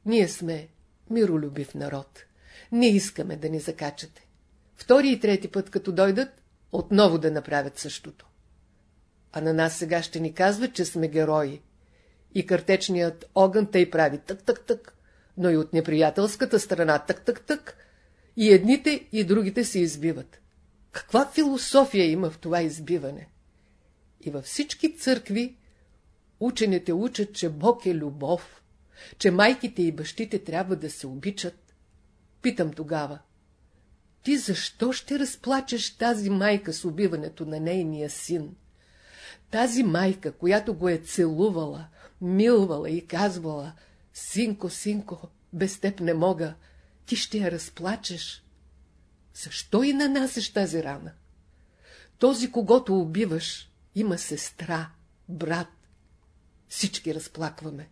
ние сме миролюбив народ. Не искаме да ни закачате. Втори и трети път, като дойдат, отново да направят същото. А на нас сега ще ни казват, че сме герои. И картечният огън тъй прави тък-тък-тък, но и от неприятелската страна тък-тък-тък, и едните и другите се избиват. Каква философия има в това избиване? И във всички църкви учените учат, че Бог е любов, че майките и бащите трябва да се обичат. Питам тогава, ти защо ще разплачеш тази майка с убиването на нейния син? Тази майка, която го е целувала, милвала и казвала, синко, синко, без теб не мога, ти ще я разплачеш. Защо и нанасеш тази рана? Този, когато убиваш, има сестра, брат. Всички разплакваме.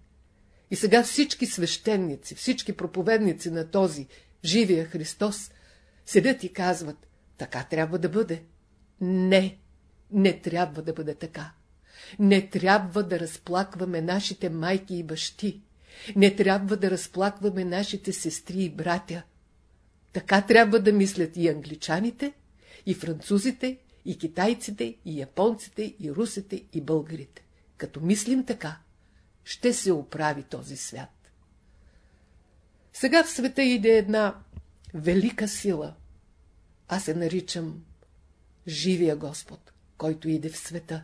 И сега всички свещеници, всички проповедници на този, живия Христос, седят и казват, така трябва да бъде. Не, не трябва да бъде така. Не трябва да разплакваме нашите майки и бащи. Не трябва да разплакваме нашите сестри и братя. Така трябва да мислят и англичаните, и французите, и китайците, и японците, и русите, и българите. Като мислим така, ще се оправи този свят. Сега в света иде една велика сила. Аз се наричам Живия Господ, който иде в света.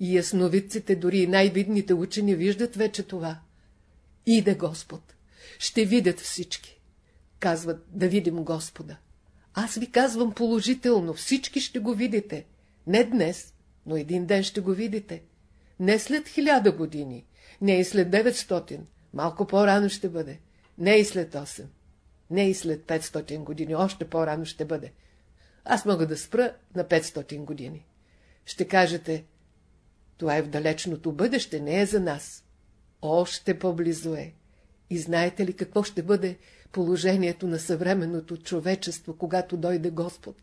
И ясновидците, дори и най-видните учени виждат вече това. Иде Господ. Ще видят всички. Казват да видим Господа. Аз ви казвам положително, всички ще го видите. Не днес, но един ден ще го видите. Не след хиляда години, не и след 900, малко по-рано ще бъде. Не и след 8, не и след 500 години, още по-рано ще бъде. Аз мога да спра на 500 години. Ще кажете, това е в далечното бъдеще, не е за нас. Още по-близо е. И знаете ли какво ще бъде положението на съвременното човечество, когато дойде Господ?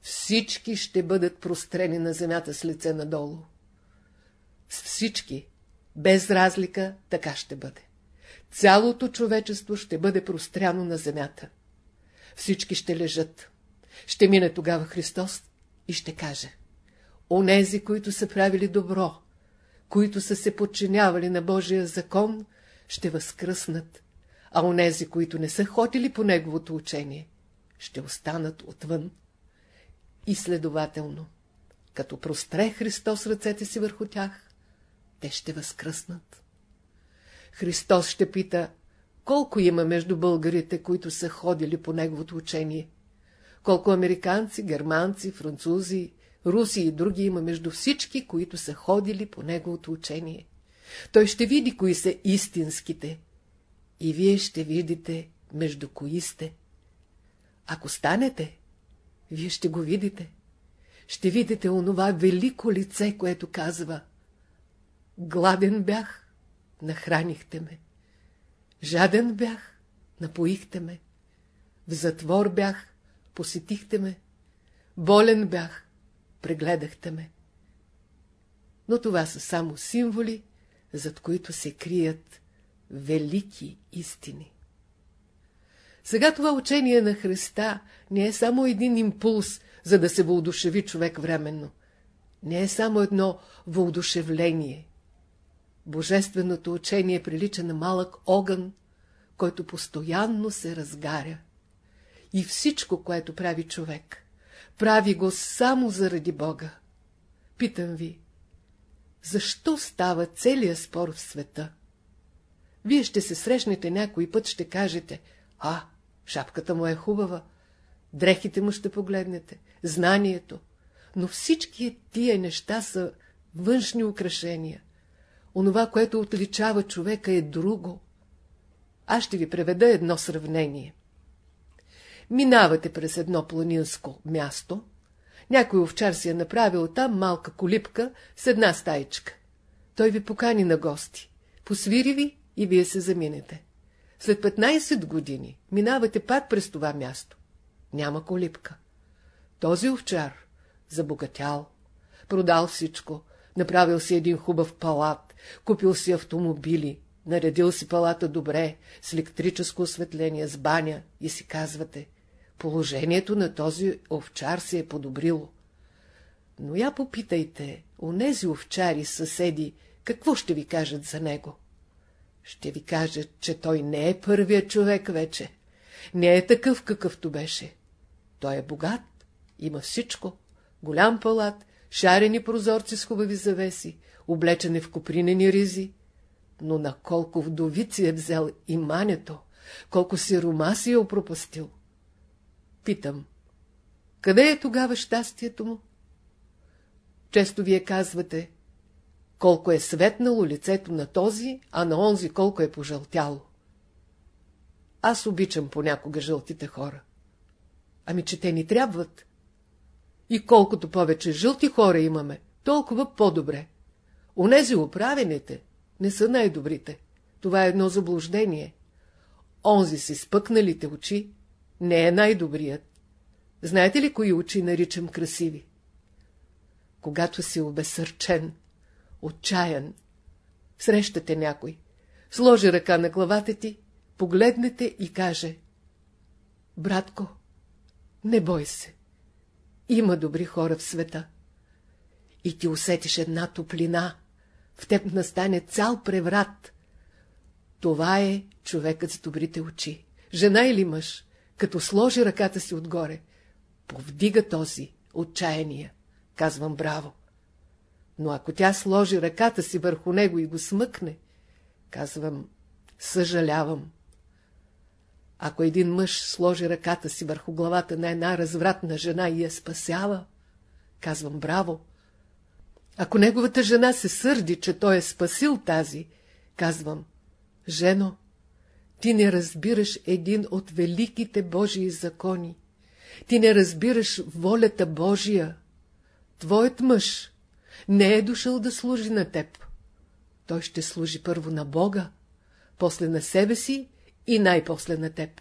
Всички ще бъдат прострени на земята с лице надолу. С всички, без разлика, така ще бъде. Цялото човечество ще бъде простряно на земята. Всички ще лежат. Ще мине тогава Христос и ще каже. Онези, които са правили добро, които са се подчинявали на Божия закон, ще възкръснат, а онези, които не са ходили по Неговото учение, ще останат отвън. И следователно, като простре Христос ръцете си върху тях, те ще възкръснат. Христос ще пита, колко има между българите, които са ходили по Неговото учение, колко американци, германци, французи, руси и други има между всички, които са ходили по неговото учение. Той ще види, кои са истинските. И вие ще видите, между кои сте. Ако станете, вие ще го видите. Ще видите онова велико лице, което казва Гладен бях, нахранихте ме. Жаден бях, напоихте ме. В затвор бях, посетихте ме. Болен бях, прегледахте ме. Но това са само символи, зад които се крият велики истини. Сега това учение на Христа не е само един импулс, за да се въодушеви човек временно. Не е само едно въодушевление. Божественото учение прилича на малък огън, който постоянно се разгаря. И всичко, което прави човек, прави го само заради Бога. Питам ви, защо става целият спор в света? Вие ще се срещнете някой път, ще кажете, а, шапката му е хубава, дрехите му ще погледнете, знанието, но всички тия неща са външни украшения. Онова, което отличава човека е друго. Аз ще ви преведа едно сравнение. Минавате през едно планинско място, някой овчар си е направил там малка колипка с една стаичка. Той ви покани на гости, посвири ви и вие се заминете. След 15 години минавате пак през това място. Няма колипка. Този овчар забогатял, продал всичко, направил си един хубав палат, купил си автомобили, наредил си палата добре, с електрическо осветление, с баня и си казвате, положението на този овчар се е подобрило. Но я попитайте, онези овчари, съседи, какво ще ви кажат за него? Ще ви кажат, че той не е първият човек вече. Не е такъв, какъвто беше. Той е богат, има всичко. Голям палат, шарени прозорци с хубави завеси, облечени в копринени ризи. Но на колко вдовици е взел имането, колко си рома си е опропастил. Питам, къде е тогава щастието му? Често вие казвате, колко е светнало лицето на този, а на онзи колко е пожълтяло. Аз обичам понякога жълтите хора. Ами, че те ни трябват. И колкото повече жълти хора имаме, толкова по-добре. Онези оправените не са най-добрите. Това е едно заблуждение. Онзи си спъкналите очи не е най-добрият. Знаете ли, кои очи наричам красиви? когато си обесърчен, отчаян. Срещате някой, сложи ръка на главата ти, погледнете и каже Братко, не бой се, има добри хора в света. И ти усетиш една топлина, в теб настане цял преврат. Това е човекът с добрите очи. Жена или мъж, като сложи ръката си отгоре, повдига този отчаяния. Казвам браво. Но ако тя сложи ръката си върху него и го смъкне, казвам съжалявам. Ако един мъж сложи ръката си върху главата на една развратна жена и я спасява, казвам браво. Ако неговата жена се сърди, че той е спасил тази, казвам, жено, ти не разбираш един от великите Божии закони. Ти не разбираш волята Божия. Твоят мъж не е дошъл да служи на теб. Той ще служи първо на Бога, после на себе си и най-после на теб.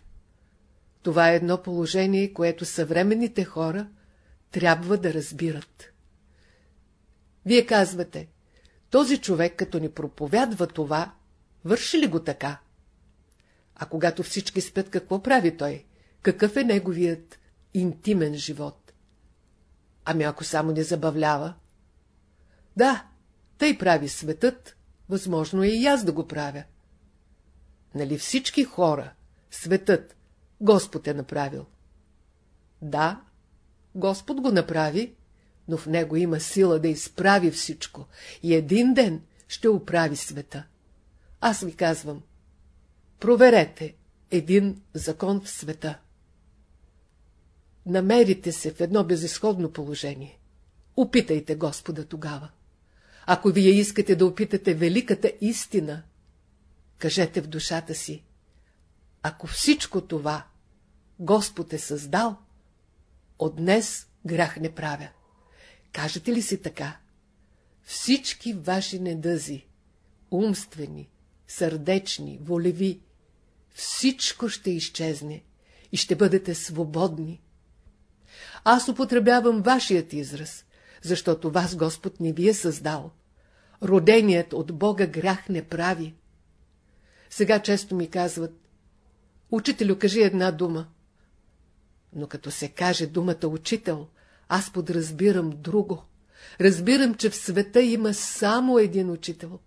Това е едно положение, което съвременните хора трябва да разбират. Вие казвате, този човек, като ни проповядва това, върши ли го така? А когато всички спят, какво прави той? Какъв е неговият интимен живот? Ами ако само не забавлява? Да, тъй прави светът, възможно е и аз да го правя. Нали всички хора, светът, Господ е направил? Да, Господ го направи, но в него има сила да изправи всичко и един ден ще оправи света. Аз ви казвам, проверете един закон в света. Намерите се в едно безисходно положение. Опитайте Господа тогава. Ако вие искате да опитате великата истина, кажете в душата си, ако всичко това Господ е създал, от днес грях не правя. Кажете ли си така? Всички ваши недъзи, умствени, сърдечни, волеви, всичко ще изчезне и ще бъдете свободни. Аз употребявам вашият израз, защото вас Господ не ви е създал. Роденият от Бога грях не прави. Сега често ми казват, учителю, кажи една дума. Но като се каже думата учител, аз подразбирам друго. Разбирам, че в света има само един учител.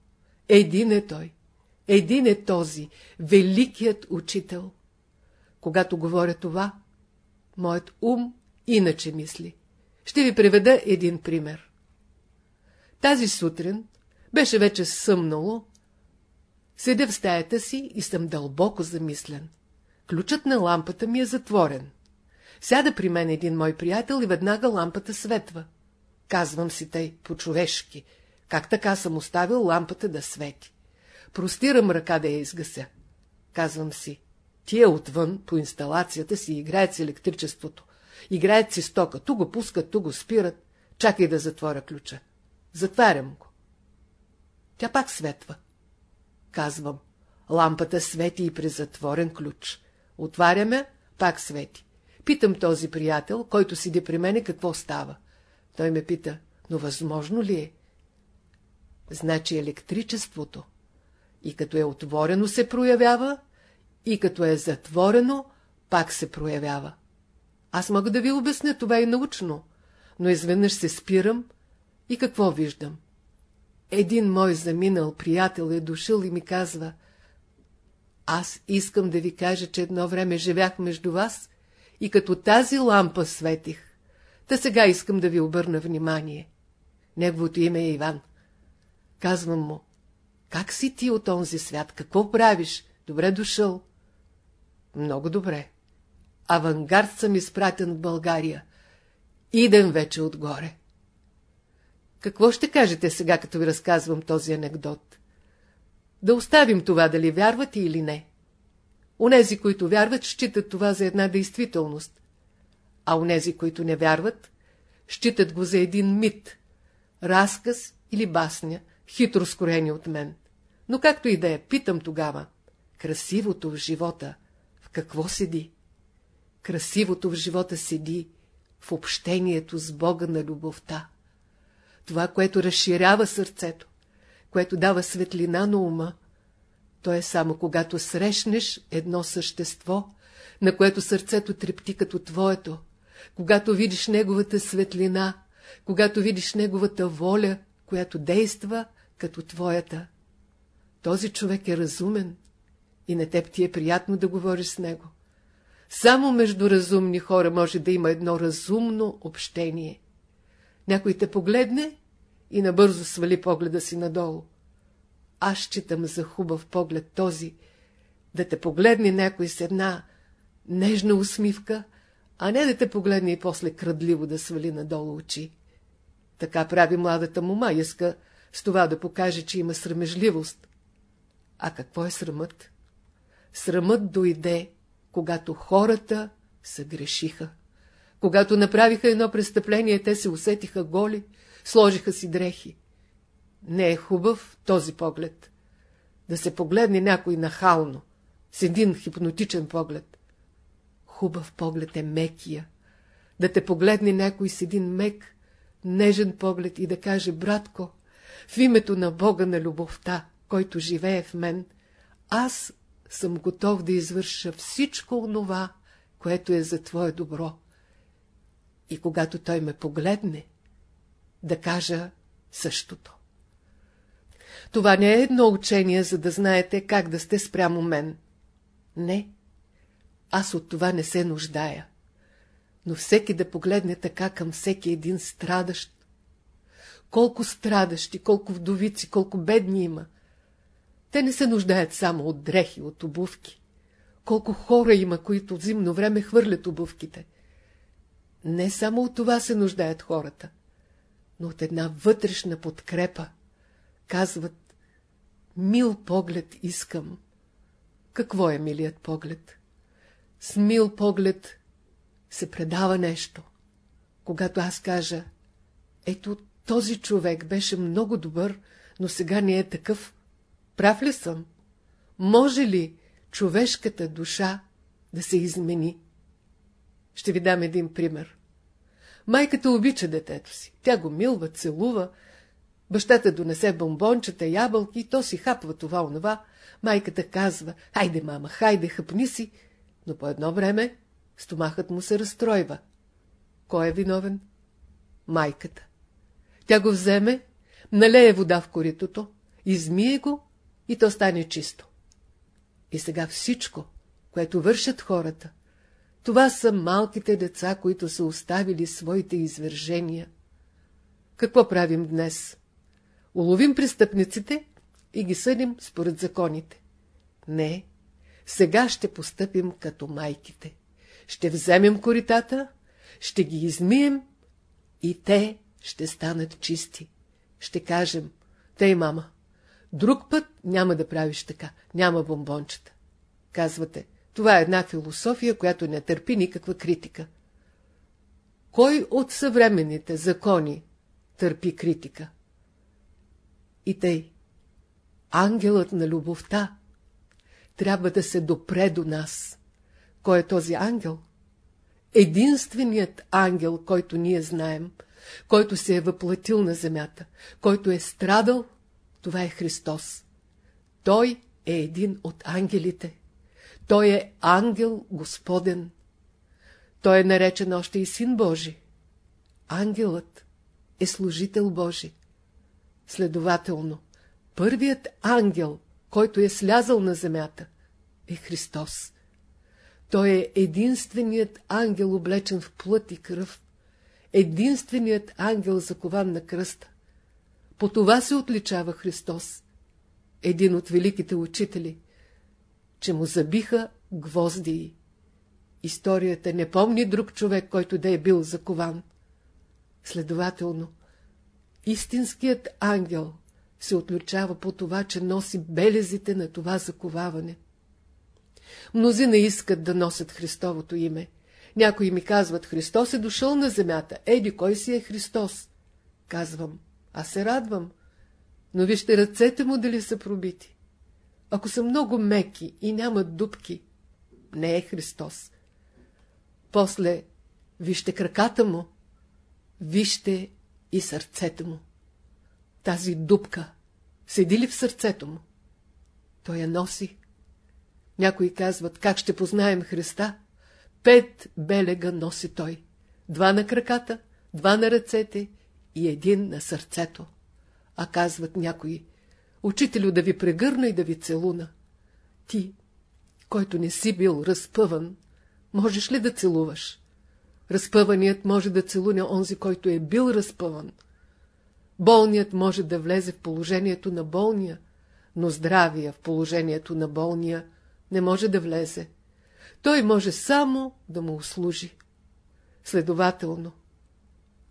Един е той. Един е този, великият учител. Когато говоря това, моят ум иначе мисли. Ще ви приведа един пример. Тази сутрин беше вече съмнало, седя в стаята си и съм дълбоко замислен. Ключът на лампата ми е затворен. Сяда при мен един мой приятел и веднага лампата светва. Казвам си тъй, по-човешки, как така съм оставил лампата да свети. Простирам ръка да я изгася. Казвам си, тия отвън по инсталацията си играят с електричеството. Играят си стока, ту го пускат, ту го спират. Чакай да затворя ключа. Затварям го. Тя пак светва. Казвам, лампата свети и при затворен ключ. Отваряме, пак свети. Питам този приятел, който седи при мене, какво става. Той ме пита, но възможно ли е? Значи електричеството. И като е отворено се проявява, и като е затворено, пак се проявява. Аз мога да ви обясня това и научно, но изведнъж се спирам и какво виждам? Един мой заминал приятел е дошъл и ми казва, аз искам да ви кажа, че едно време живях между вас и като тази лампа светих. Та сега искам да ви обърна внимание. Неговото име е Иван. Казвам му, как си ти от онзи свят, какво правиш? Добре дошъл. Много добре. Авангард съм изпратен в България. Идем вече отгоре. Какво ще кажете сега, като ви разказвам този анекдот? Да оставим това, дали вярвате или не. Онези, които вярват, считат това за една действителност, а онези, които не вярват, считат го за един мит, разказ или басня, хитро скорени от мен. Но както и да е, питам тогава, красивото в живота в какво седи? Красивото в живота седи в общението с Бога на любовта. това, което разширява сърцето, което дава светлина на ума, то е само когато срещнеш едно същество, на което сърцето трепти като твоето, когато видиш неговата светлина, когато видиш неговата воля, която действа като твоята. Този човек е разумен и на теб ти е приятно да говориш с него. Само между разумни хора може да има едно разумно общение. Някой те погледне и набързо свали погледа си надолу. Аз считам за хубав поглед този, да те погледне някой с една нежна усмивка, а не да те погледне и после крадливо да свали надолу очи. Така прави младата мума, иска с това да покаже, че има срамежливост. А какво е срамът? Срамът дойде, когато хората се грешиха. Когато направиха едно престъпление, те се усетиха голи, сложиха си дрехи. Не е хубав този поглед. Да се погледне някой нахално, с един хипнотичен поглед. Хубав поглед е мекия. Да те погледне някой с един мек, нежен поглед и да каже, братко, в името на Бога на любовта, който живее в мен, аз съм готов да извърша всичко онова, което е за твое добро. И когато той ме погледне, да кажа същото. Това не е едно учение, за да знаете как да сте спрямо мен. Не, аз от това не се нуждая. Но всеки да погледне така към всеки един страдащ. Колко страдащи, колко вдовици, колко бедни има. Те не се нуждаят само от дрехи, от обувки. Колко хора има, които в зимно време хвърлят обувките. Не само от това се нуждаят хората, но от една вътрешна подкрепа. Казват, мил поглед искам. Какво е милият поглед? С мил поглед се предава нещо. Когато аз кажа, ето този човек беше много добър, но сега не е такъв, прав ли съм? Може ли човешката душа да се измени? Ще ви дам един пример. Майката обича детето си. Тя го милва, целува. Бащата донесе бомбончета, ябълки и то си хапва това онова. Майката казва, хайде, мама, хайде, хъпни си. Но по едно време стомахът му се разстройва. Кой е виновен? Майката. Тя го вземе, налее вода в коритото, измие го и то стане чисто. И сега всичко, което вършат хората, това са малките деца, които са оставили своите извържения. Какво правим днес? Уловим престъпниците и ги съдим според законите. Не, сега ще постъпим като майките. Ще вземем коритата, ще ги измием и те ще станат чисти. Ще кажем, тъй мама, друг път няма да правиш така, няма бомбончета. Казвате, това е една философия, която не търпи никаква критика. Кой от съвременните закони търпи критика? И тъй, ангелът на любовта трябва да се допре до нас. Кой е този ангел? Единственият ангел, който ние знаем, който се е въплатил на земята, който е страдал, това е Христос. Той е един от ангелите. Той е ангел Господен. Той е наречен още и Син Божи. Ангелът е служител Божи. Следователно, първият ангел, който е слязал на земята, е Христос. Той е единственият ангел, облечен в плът и кръв, единственият ангел, закован на кръста. По това се отличава Христос, един от великите учители, че му забиха гвозди. Историята не помни друг човек, който да е бил закован. Следователно, истинският ангел се отличава по това, че носи белезите на това заковаване. Мнози не искат да носят Христовото име. Някои ми казват, Христос е дошъл на земята. Еди, кой си е Христос? Казвам, аз се радвам. Но вижте ръцете му дали са пробити. Ако са много меки и нямат дубки, не е Христос. После вижте краката му, вижте и сърцете му. Тази дупка седи ли в сърцето му? Той я носи. Някои казват, как ще познаем Христа? Пет белега носи той. Два на краката, два на ръцете и един на сърцето. А казват някои, учителю да ви прегърна и да ви целуна. Ти, който не си бил разпъван, можеш ли да целуваш? Разпъваният може да целуне онзи, който е бил разпъван. Болният може да влезе в положението на болния, но здравия в положението на болния не може да влезе. Той може само да му услужи. Следователно,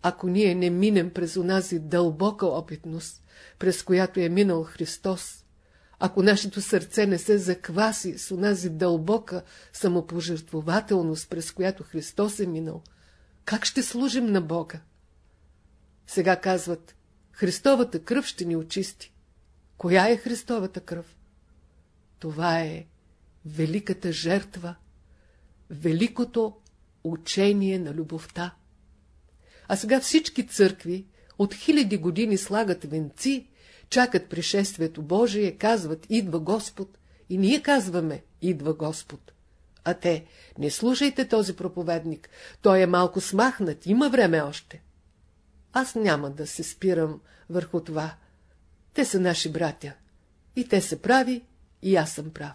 ако ние не минем през онази дълбока опитност, през която е минал Христос, ако нашето сърце не се закваси с онази дълбока самопожертвователност, през която Христос е минал, как ще служим на Бога? Сега казват, Христовата кръв ще ни очисти. Коя е Христовата кръв? Това е великата жертва, великото учение на любовта. А сега всички църкви от хиляди години слагат венци, чакат пришествието Божие, казват «Идва Господ» и ние казваме «Идва Господ». А те, не слушайте този проповедник, той е малко смахнат, има време още. Аз няма да се спирам върху това. Те са наши братя. И те са прави, и аз съм прав.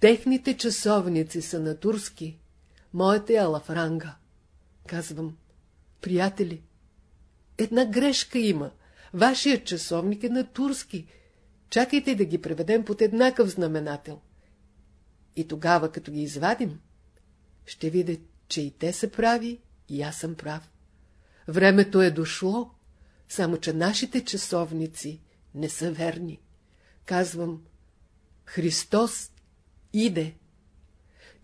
Техните часовници са на турски, моята е алафранга. Казвам, приятели, една грешка има. Вашият часовник е на турски. Чакайте да ги преведем под еднакъв знаменател. И тогава, като ги извадим, ще видя, че и те са прави, и аз съм прав. Времето е дошло, само че нашите часовници не са верни. Казвам, Христос иде.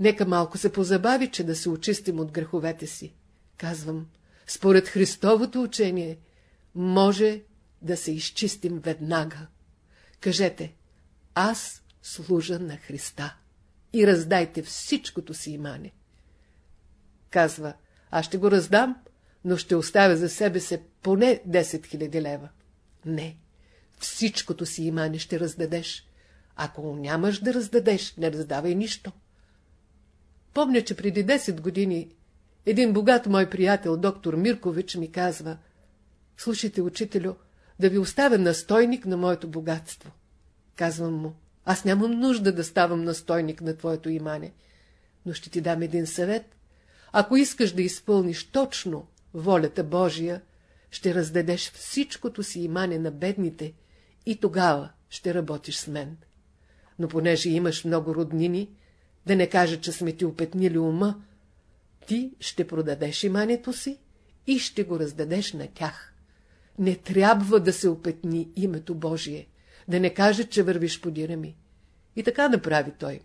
Нека малко се позабави, че да се очистим от греховете си. Казвам, според Христовото учение, може да се изчистим веднага. Кажете, аз служа на Христа и раздайте всичкото си имане. Казва, аз ще го раздам, но ще оставя за себе се поне 10 000 лева. Не, всичкото си имане ще раздадеш. Ако нямаш да раздадеш, не раздавай нищо. Помня, че преди 10 години един богат мой приятел, доктор Миркович, ми казва, слушайте, учителю, да ви оставя настойник на моето богатство. Казвам му, аз нямам нужда да ставам настойник на твоето имане, но ще ти дам един съвет. Ако искаш да изпълниш точно волята Божия, ще раздадеш всичкото си имане на бедните и тогава ще работиш с мен. Но понеже имаш много роднини, да не кажа, че сме ти опетнили ума, ти ще продадеш имането си и ще го раздадеш на тях. Не трябва да се опетни името Божие, да не каже, че вървиш по дирами. И така направи той.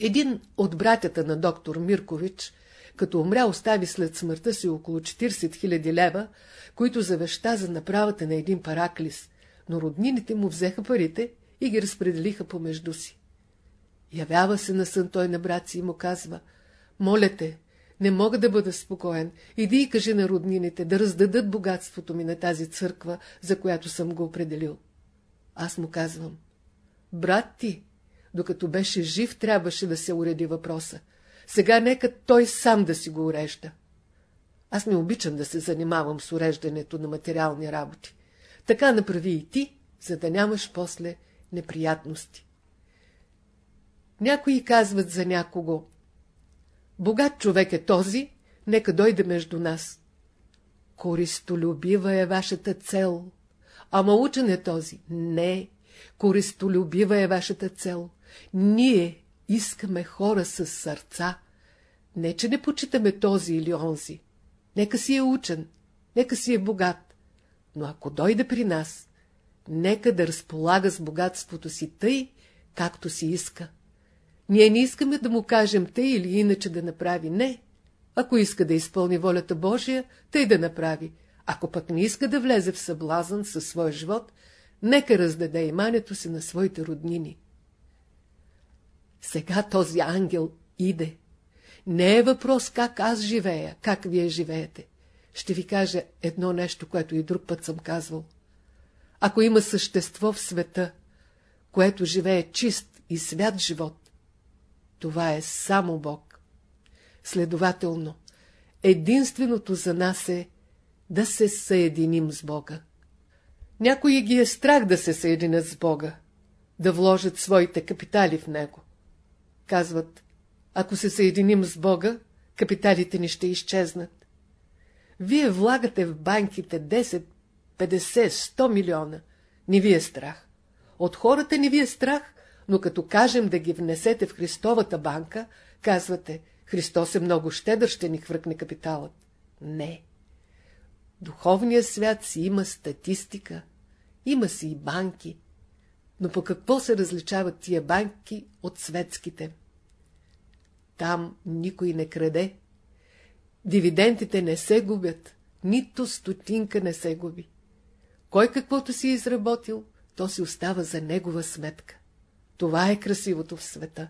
Един от братята на доктор Миркович като умря, остави след смъртта си около 40 000 лева, които завеща за направата на един параклис, но роднините му взеха парите и ги разпределиха помежду си. Явява се на сън той на брат си и му казва, моля те, не мога да бъда спокоен, иди и кажи на роднините да раздадат богатството ми на тази църква, за която съм го определил. Аз му казвам, брат ти, докато беше жив, трябваше да се уреди въпроса. Сега нека той сам да си го урежда. Аз не обичам да се занимавам с уреждането на материални работи. Така направи и ти, за да нямаш после неприятности. Някои казват за някого. Богат човек е този, нека дойде между нас. Користолюбива е вашата цел. Ама учен е този. Не, користолюбива е вашата цел. Ние Искаме хора с сърца. Не, че не почитаме този или онзи. Нека си е учен, нека си е богат. Но ако дойде при нас, нека да разполага с богатството си тъй, както си иска. Ние не искаме да му кажем тъй или иначе да направи. Не. Ако иска да изпълни волята Божия, тъй да направи. Ако пък не иска да влезе в съблазън със своя живот, нека раздаде имането си на своите роднини. Сега този ангел иде. Не е въпрос как аз живея, как вие живеете. Ще ви кажа едно нещо, което и друг път съм казвал. ако има същество в света, което живее чист и свят живот, това е само Бог. Следователно, единственото за нас е да се съединим с Бога. Някои ги е страх да се съединят с Бога, да вложат своите капитали в Него. Казват, ако се съединим с Бога, капиталите ни ще изчезнат. Вие влагате в банките 10, 50, 100 милиона. Не ви е страх. От хората не ви е страх, но като кажем да ги внесете в Христовата банка, казвате, Христос е много щедър, ще ни хвъркне капиталът. Не. Духовният свят си има статистика, има си и банки. Но по какво се различават тия банки от светските? Там никой не краде. Дивидендите не се губят, нито стотинка не се губи. Кой каквото си е изработил, то си остава за негова сметка. Това е красивото в света.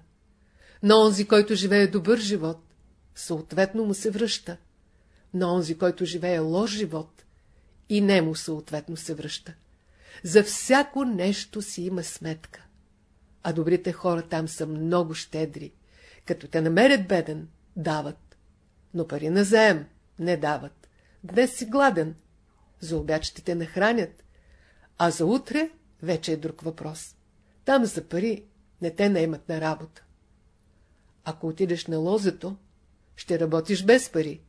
На онзи, който живее добър живот, съответно му се връща. На онзи, който живее лош живот, и не му съответно се връща. За всяко нещо си има сметка. А добрите хора там са много щедри. Като те намерят беден, дават. Но пари на заем не дават. Днес си гладен. За обяд ще те нахранят. А за утре вече е друг въпрос. Там за пари не те наемат на работа. Ако отидеш на лозето, ще работиш без пари.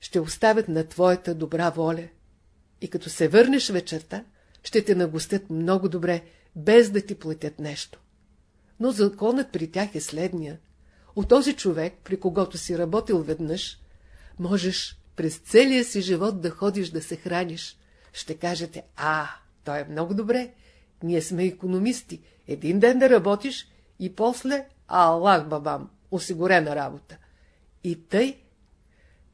Ще оставят на твоята добра воля. И като се върнеш вечерта, ще те нагостят много добре, без да ти платят нещо. Но законът при тях е следния. От този човек, при когото си работил веднъж, можеш през целия си живот да ходиш да се храниш. Ще кажете, а, той е много добре, ние сме економисти, един ден да работиш и после, Аллах бабам, осигурена работа. И тъй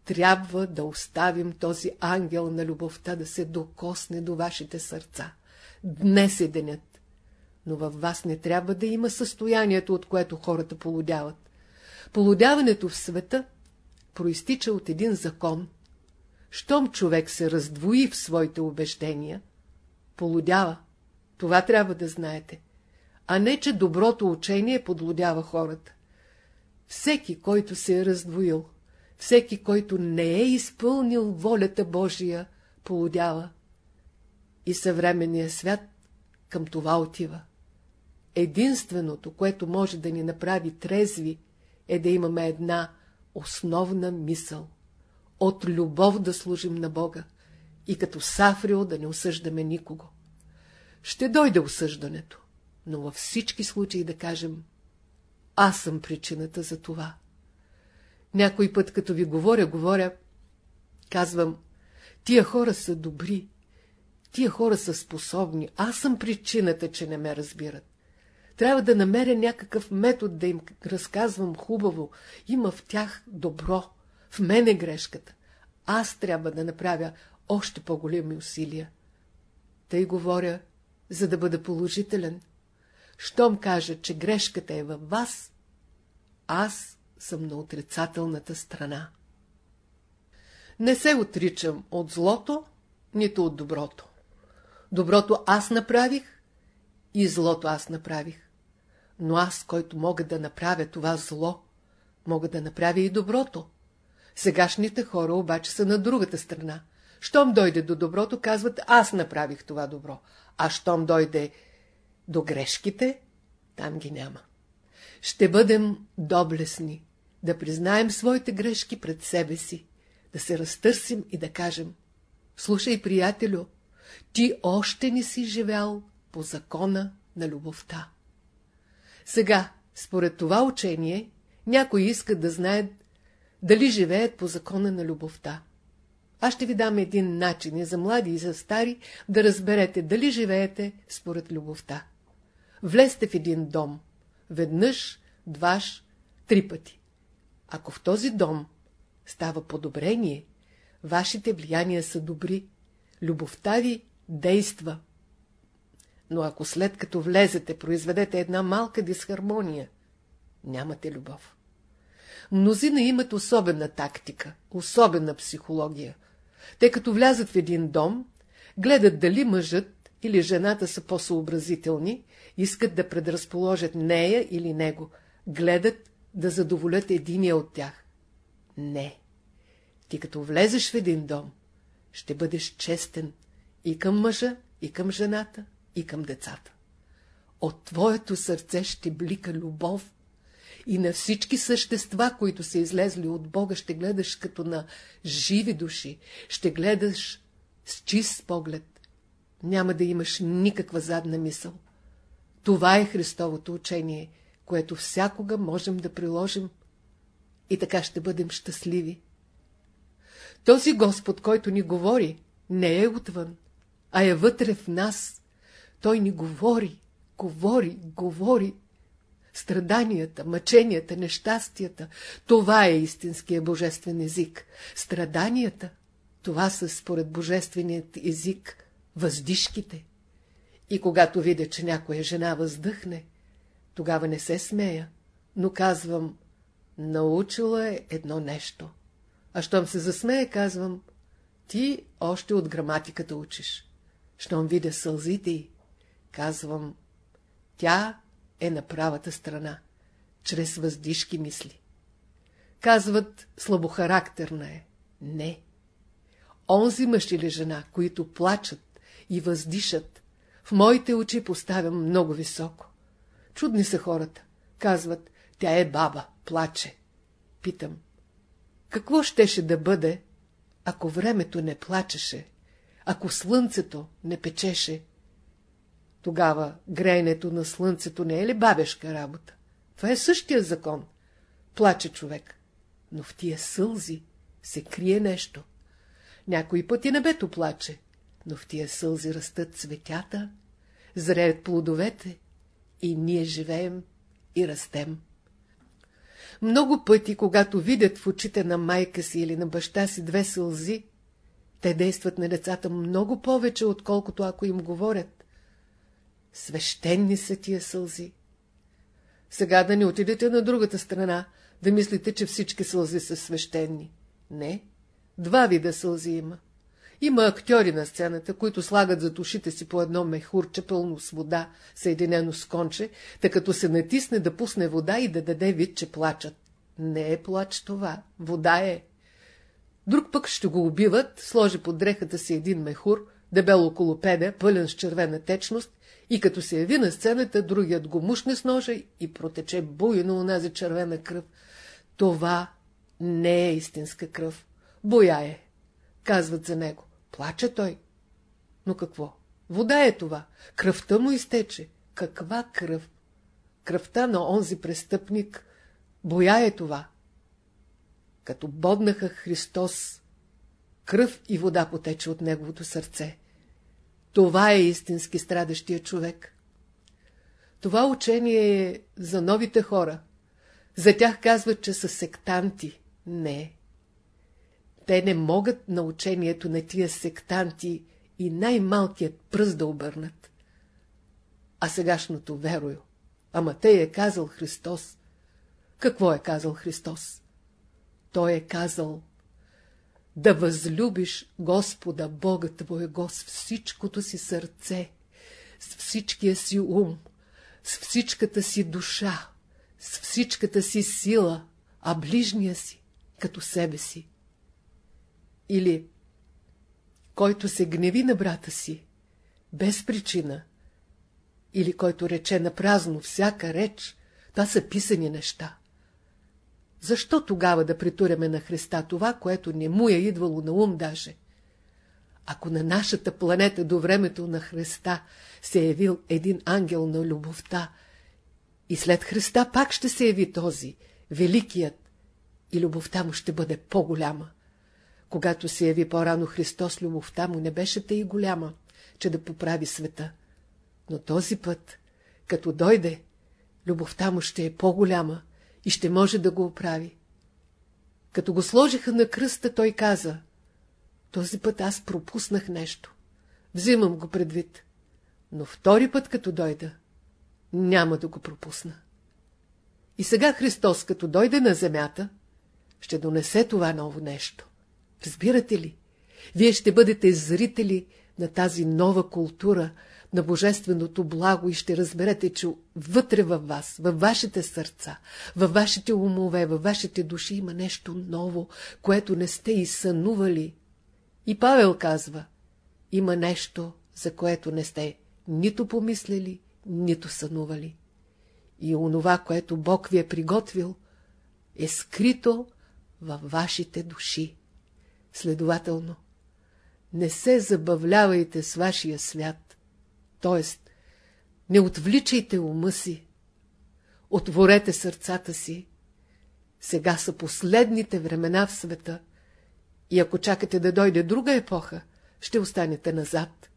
трябва да оставим този ангел на любовта да се докосне до вашите сърца. Днес е денят. Но във вас не трябва да има състоянието, от което хората полудяват. Полудяването в света проистича от един закон. Щом човек се раздвои в своите убеждения, полудява. Това трябва да знаете. А не, че доброто учение подлодява хората. Всеки, който се е раздвоил, всеки, който не е изпълнил волята Божия, полудява. И съвременният свят към това отива. Единственото, което може да ни направи трезви, е да имаме една основна мисъл. От любов да служим на Бога и като Сафрио да не осъждаме никого. Ще дойде осъждането, но във всички случаи да кажем аз съм причината за това. Някой път, като ви говоря, говоря, казвам, тия хора са добри, тия хора са способни, аз съм причината, че не ме разбират. Трябва да намеря някакъв метод да им разказвам хубаво, има в тях добро, в мен е грешката. Аз трябва да направя още по-големи усилия. Тъй говоря, за да бъда положителен. Щом кажа, че грешката е във вас, аз съм на отрицателната страна. Не се отричам от злото, нито от доброто. Доброто аз направих и злото аз направих. Но аз, който мога да направя това зло, мога да направя и доброто. Сегашните хора обаче са на другата страна. Щом дойде до доброто, казват, аз направих това добро. А щом дойде до грешките, там ги няма. Ще бъдем доблесни, да признаем своите грешки пред себе си, да се разтърсим и да кажем, слушай, приятелю, ти още не си живял по закона на любовта. Сега, според това учение, някои искат да знаят дали живеят по закона на любовта. Аз ще ви дам един начин и за млади и за стари да разберете дали живеете според любовта. Влезте в един дом. Веднъж, дваш, три пъти. Ако в този дом става подобрение, вашите влияния са добри, любовта ви действа. Но ако след като влезете, произведете една малка дисхармония, нямате любов. Мнозина имат особена тактика, особена психология. Те като влязат в един дом, гледат дали мъжът или жената са по-съобразителни, искат да предразположат нея или него, гледат да задоволят единия от тях. Не. Ти като влезеш в един дом, ще бъдеш честен и към мъжа, и към жената, и към децата. От твоето сърце ще блика любов и на всички същества, които са излезли от Бога, ще гледаш като на живи души, ще гледаш с чист поглед. Няма да имаш никаква задна мисъл. Това е Христовото учение, което всякога можем да приложим и така ще бъдем щастливи. Този Господ, който ни говори, не е отвън, а е вътре в нас. Той ни говори, говори, говори. Страданията, мъченията, нещастията — това е истинския божествен език. Страданията — това са според божественият език въздишките. И когато видя, че някоя жена въздъхне, тогава не се смея, но казвам, научила е едно нещо. А щом се засмее, казвам, ти още от граматиката учиш. Щом видя сълзите й, казвам, тя е на правата страна, чрез въздишки мисли. Казват, слабохарактерна е. Не. Онзи мъж или жена, които плачат и въздишат, в моите очи поставям много високо. Чудни са хората. Казват, тя е баба, плаче. Питам, какво щеше да бъде, ако времето не плачеше, ако слънцето не печеше? Тогава греенето на слънцето не е ли бабешка работа? Това е същия закон. Плаче човек, но в тия сълзи се крие нещо. Някои пъти небето плаче, но в тия сълзи растат цветята, зреят плодовете и ние живеем и растем. Много пъти, когато видят в очите на майка си или на баща си две сълзи, те действат на децата много повече, отколкото ако им говорят. Свещени са тия сълзи. Сега да не отидете на другата страна, да мислите, че всички сълзи са свещени. Не, два вида сълзи има. Има актьори на сцената, които слагат за душите си по едно мехурче пълно с вода, съединено с конче, тъй като се натисне да пусне вода и да даде вид, че плачат. Не е плач това, вода е. Друг пък ще го убиват, сложи под дрехата си един мехур, дебел около педе, пълен с червена течност, и като се яви на сцената, другият го мушне с ножа и протече буйно унази червена кръв. Това не е истинска кръв. Боя е, казват за него. Плаче той. Но какво? Вода е това. Кръвта му изтече. Каква кръв? Кръвта на онзи престъпник. Боя е това. Като боднаха Христос, кръв и вода потече от неговото сърце. Това е истински страдащия човек. Това учение е за новите хора. За тях казват, че са сектанти. Не. Те не могат на учението на тия сектанти и най-малкият пръст да обърнат. А сегашното верою. Ама те е казал Христос. Какво е казал Христос? Той е казал да възлюбиш Господа Бога Твоего с всичкото си сърце, с всичкия си ум, с всичката си душа, с всичката си сила, а ближния си като себе си. Или който се гневи на брата си, без причина, или който рече на празно всяка реч, това са писани неща. Защо тогава да притуряме на Христа това, което не му е идвало на ум даже? Ако на нашата планета до времето на Христа се е явил един ангел на любовта, и след Христа пак ще се яви този, великият, и любовта му ще бъде по-голяма. Когато се яви по-рано Христос, любовта му не беше тъй голяма, че да поправи света. Но този път, като дойде, любовта му ще е по-голяма и ще може да го оправи. Като го сложиха на кръста, той каза, този път аз пропуснах нещо. Взимам го предвид. Но втори път, като дойда, няма да го пропусна. И сега Христос, като дойде на земята, ще донесе това ново нещо. Разбирате ли? Вие ще бъдете зрители на тази нова култура, на Божественото благо и ще разберете, че вътре във вас, във вашите сърца, във вашите умове, във вашите души има нещо ново, което не сте и сънували. И Павел казва, има нещо, за което не сте нито помислили, нито сънували. И онова, което Бог ви е приготвил, е скрито във вашите души. Следователно, не се забавлявайте с вашия свят, т.е. не отвличайте ума си, отворете сърцата си. Сега са последните времена в света и ако чакате да дойде друга епоха, ще останете назад.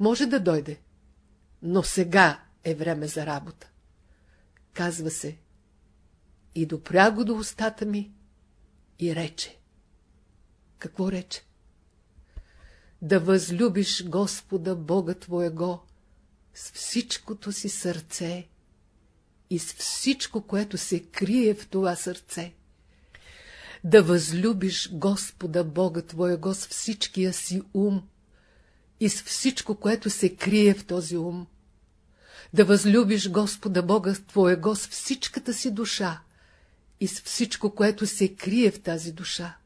Може да дойде, но сега е време за работа. Казва се, и допря го до устата ми и рече. Какво рече? Да възлюбиш Господа Бога Твоего с всичкото си сърце и с всичко, което се крие в това сърце. Да възлюбиш Господа Бога Твоего с всичкия си ум и с всичко, което се крие в този ум. Да възлюбиш Господа Бога Твоего с всичката си душа и с всичко, което се крие в тази душа.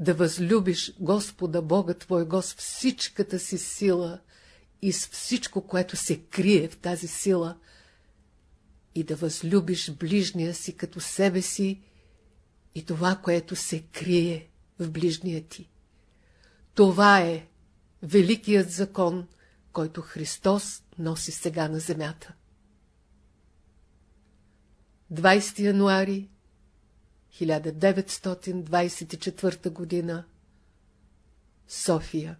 Да възлюбиш Господа Бога Твоего с всичката си сила и с всичко, което се крие в тази сила, и да възлюбиш ближния си като себе си и това, което се крие в ближния ти. Това е великият закон, който Христос носи сега на земята. 20 януари 1924 година София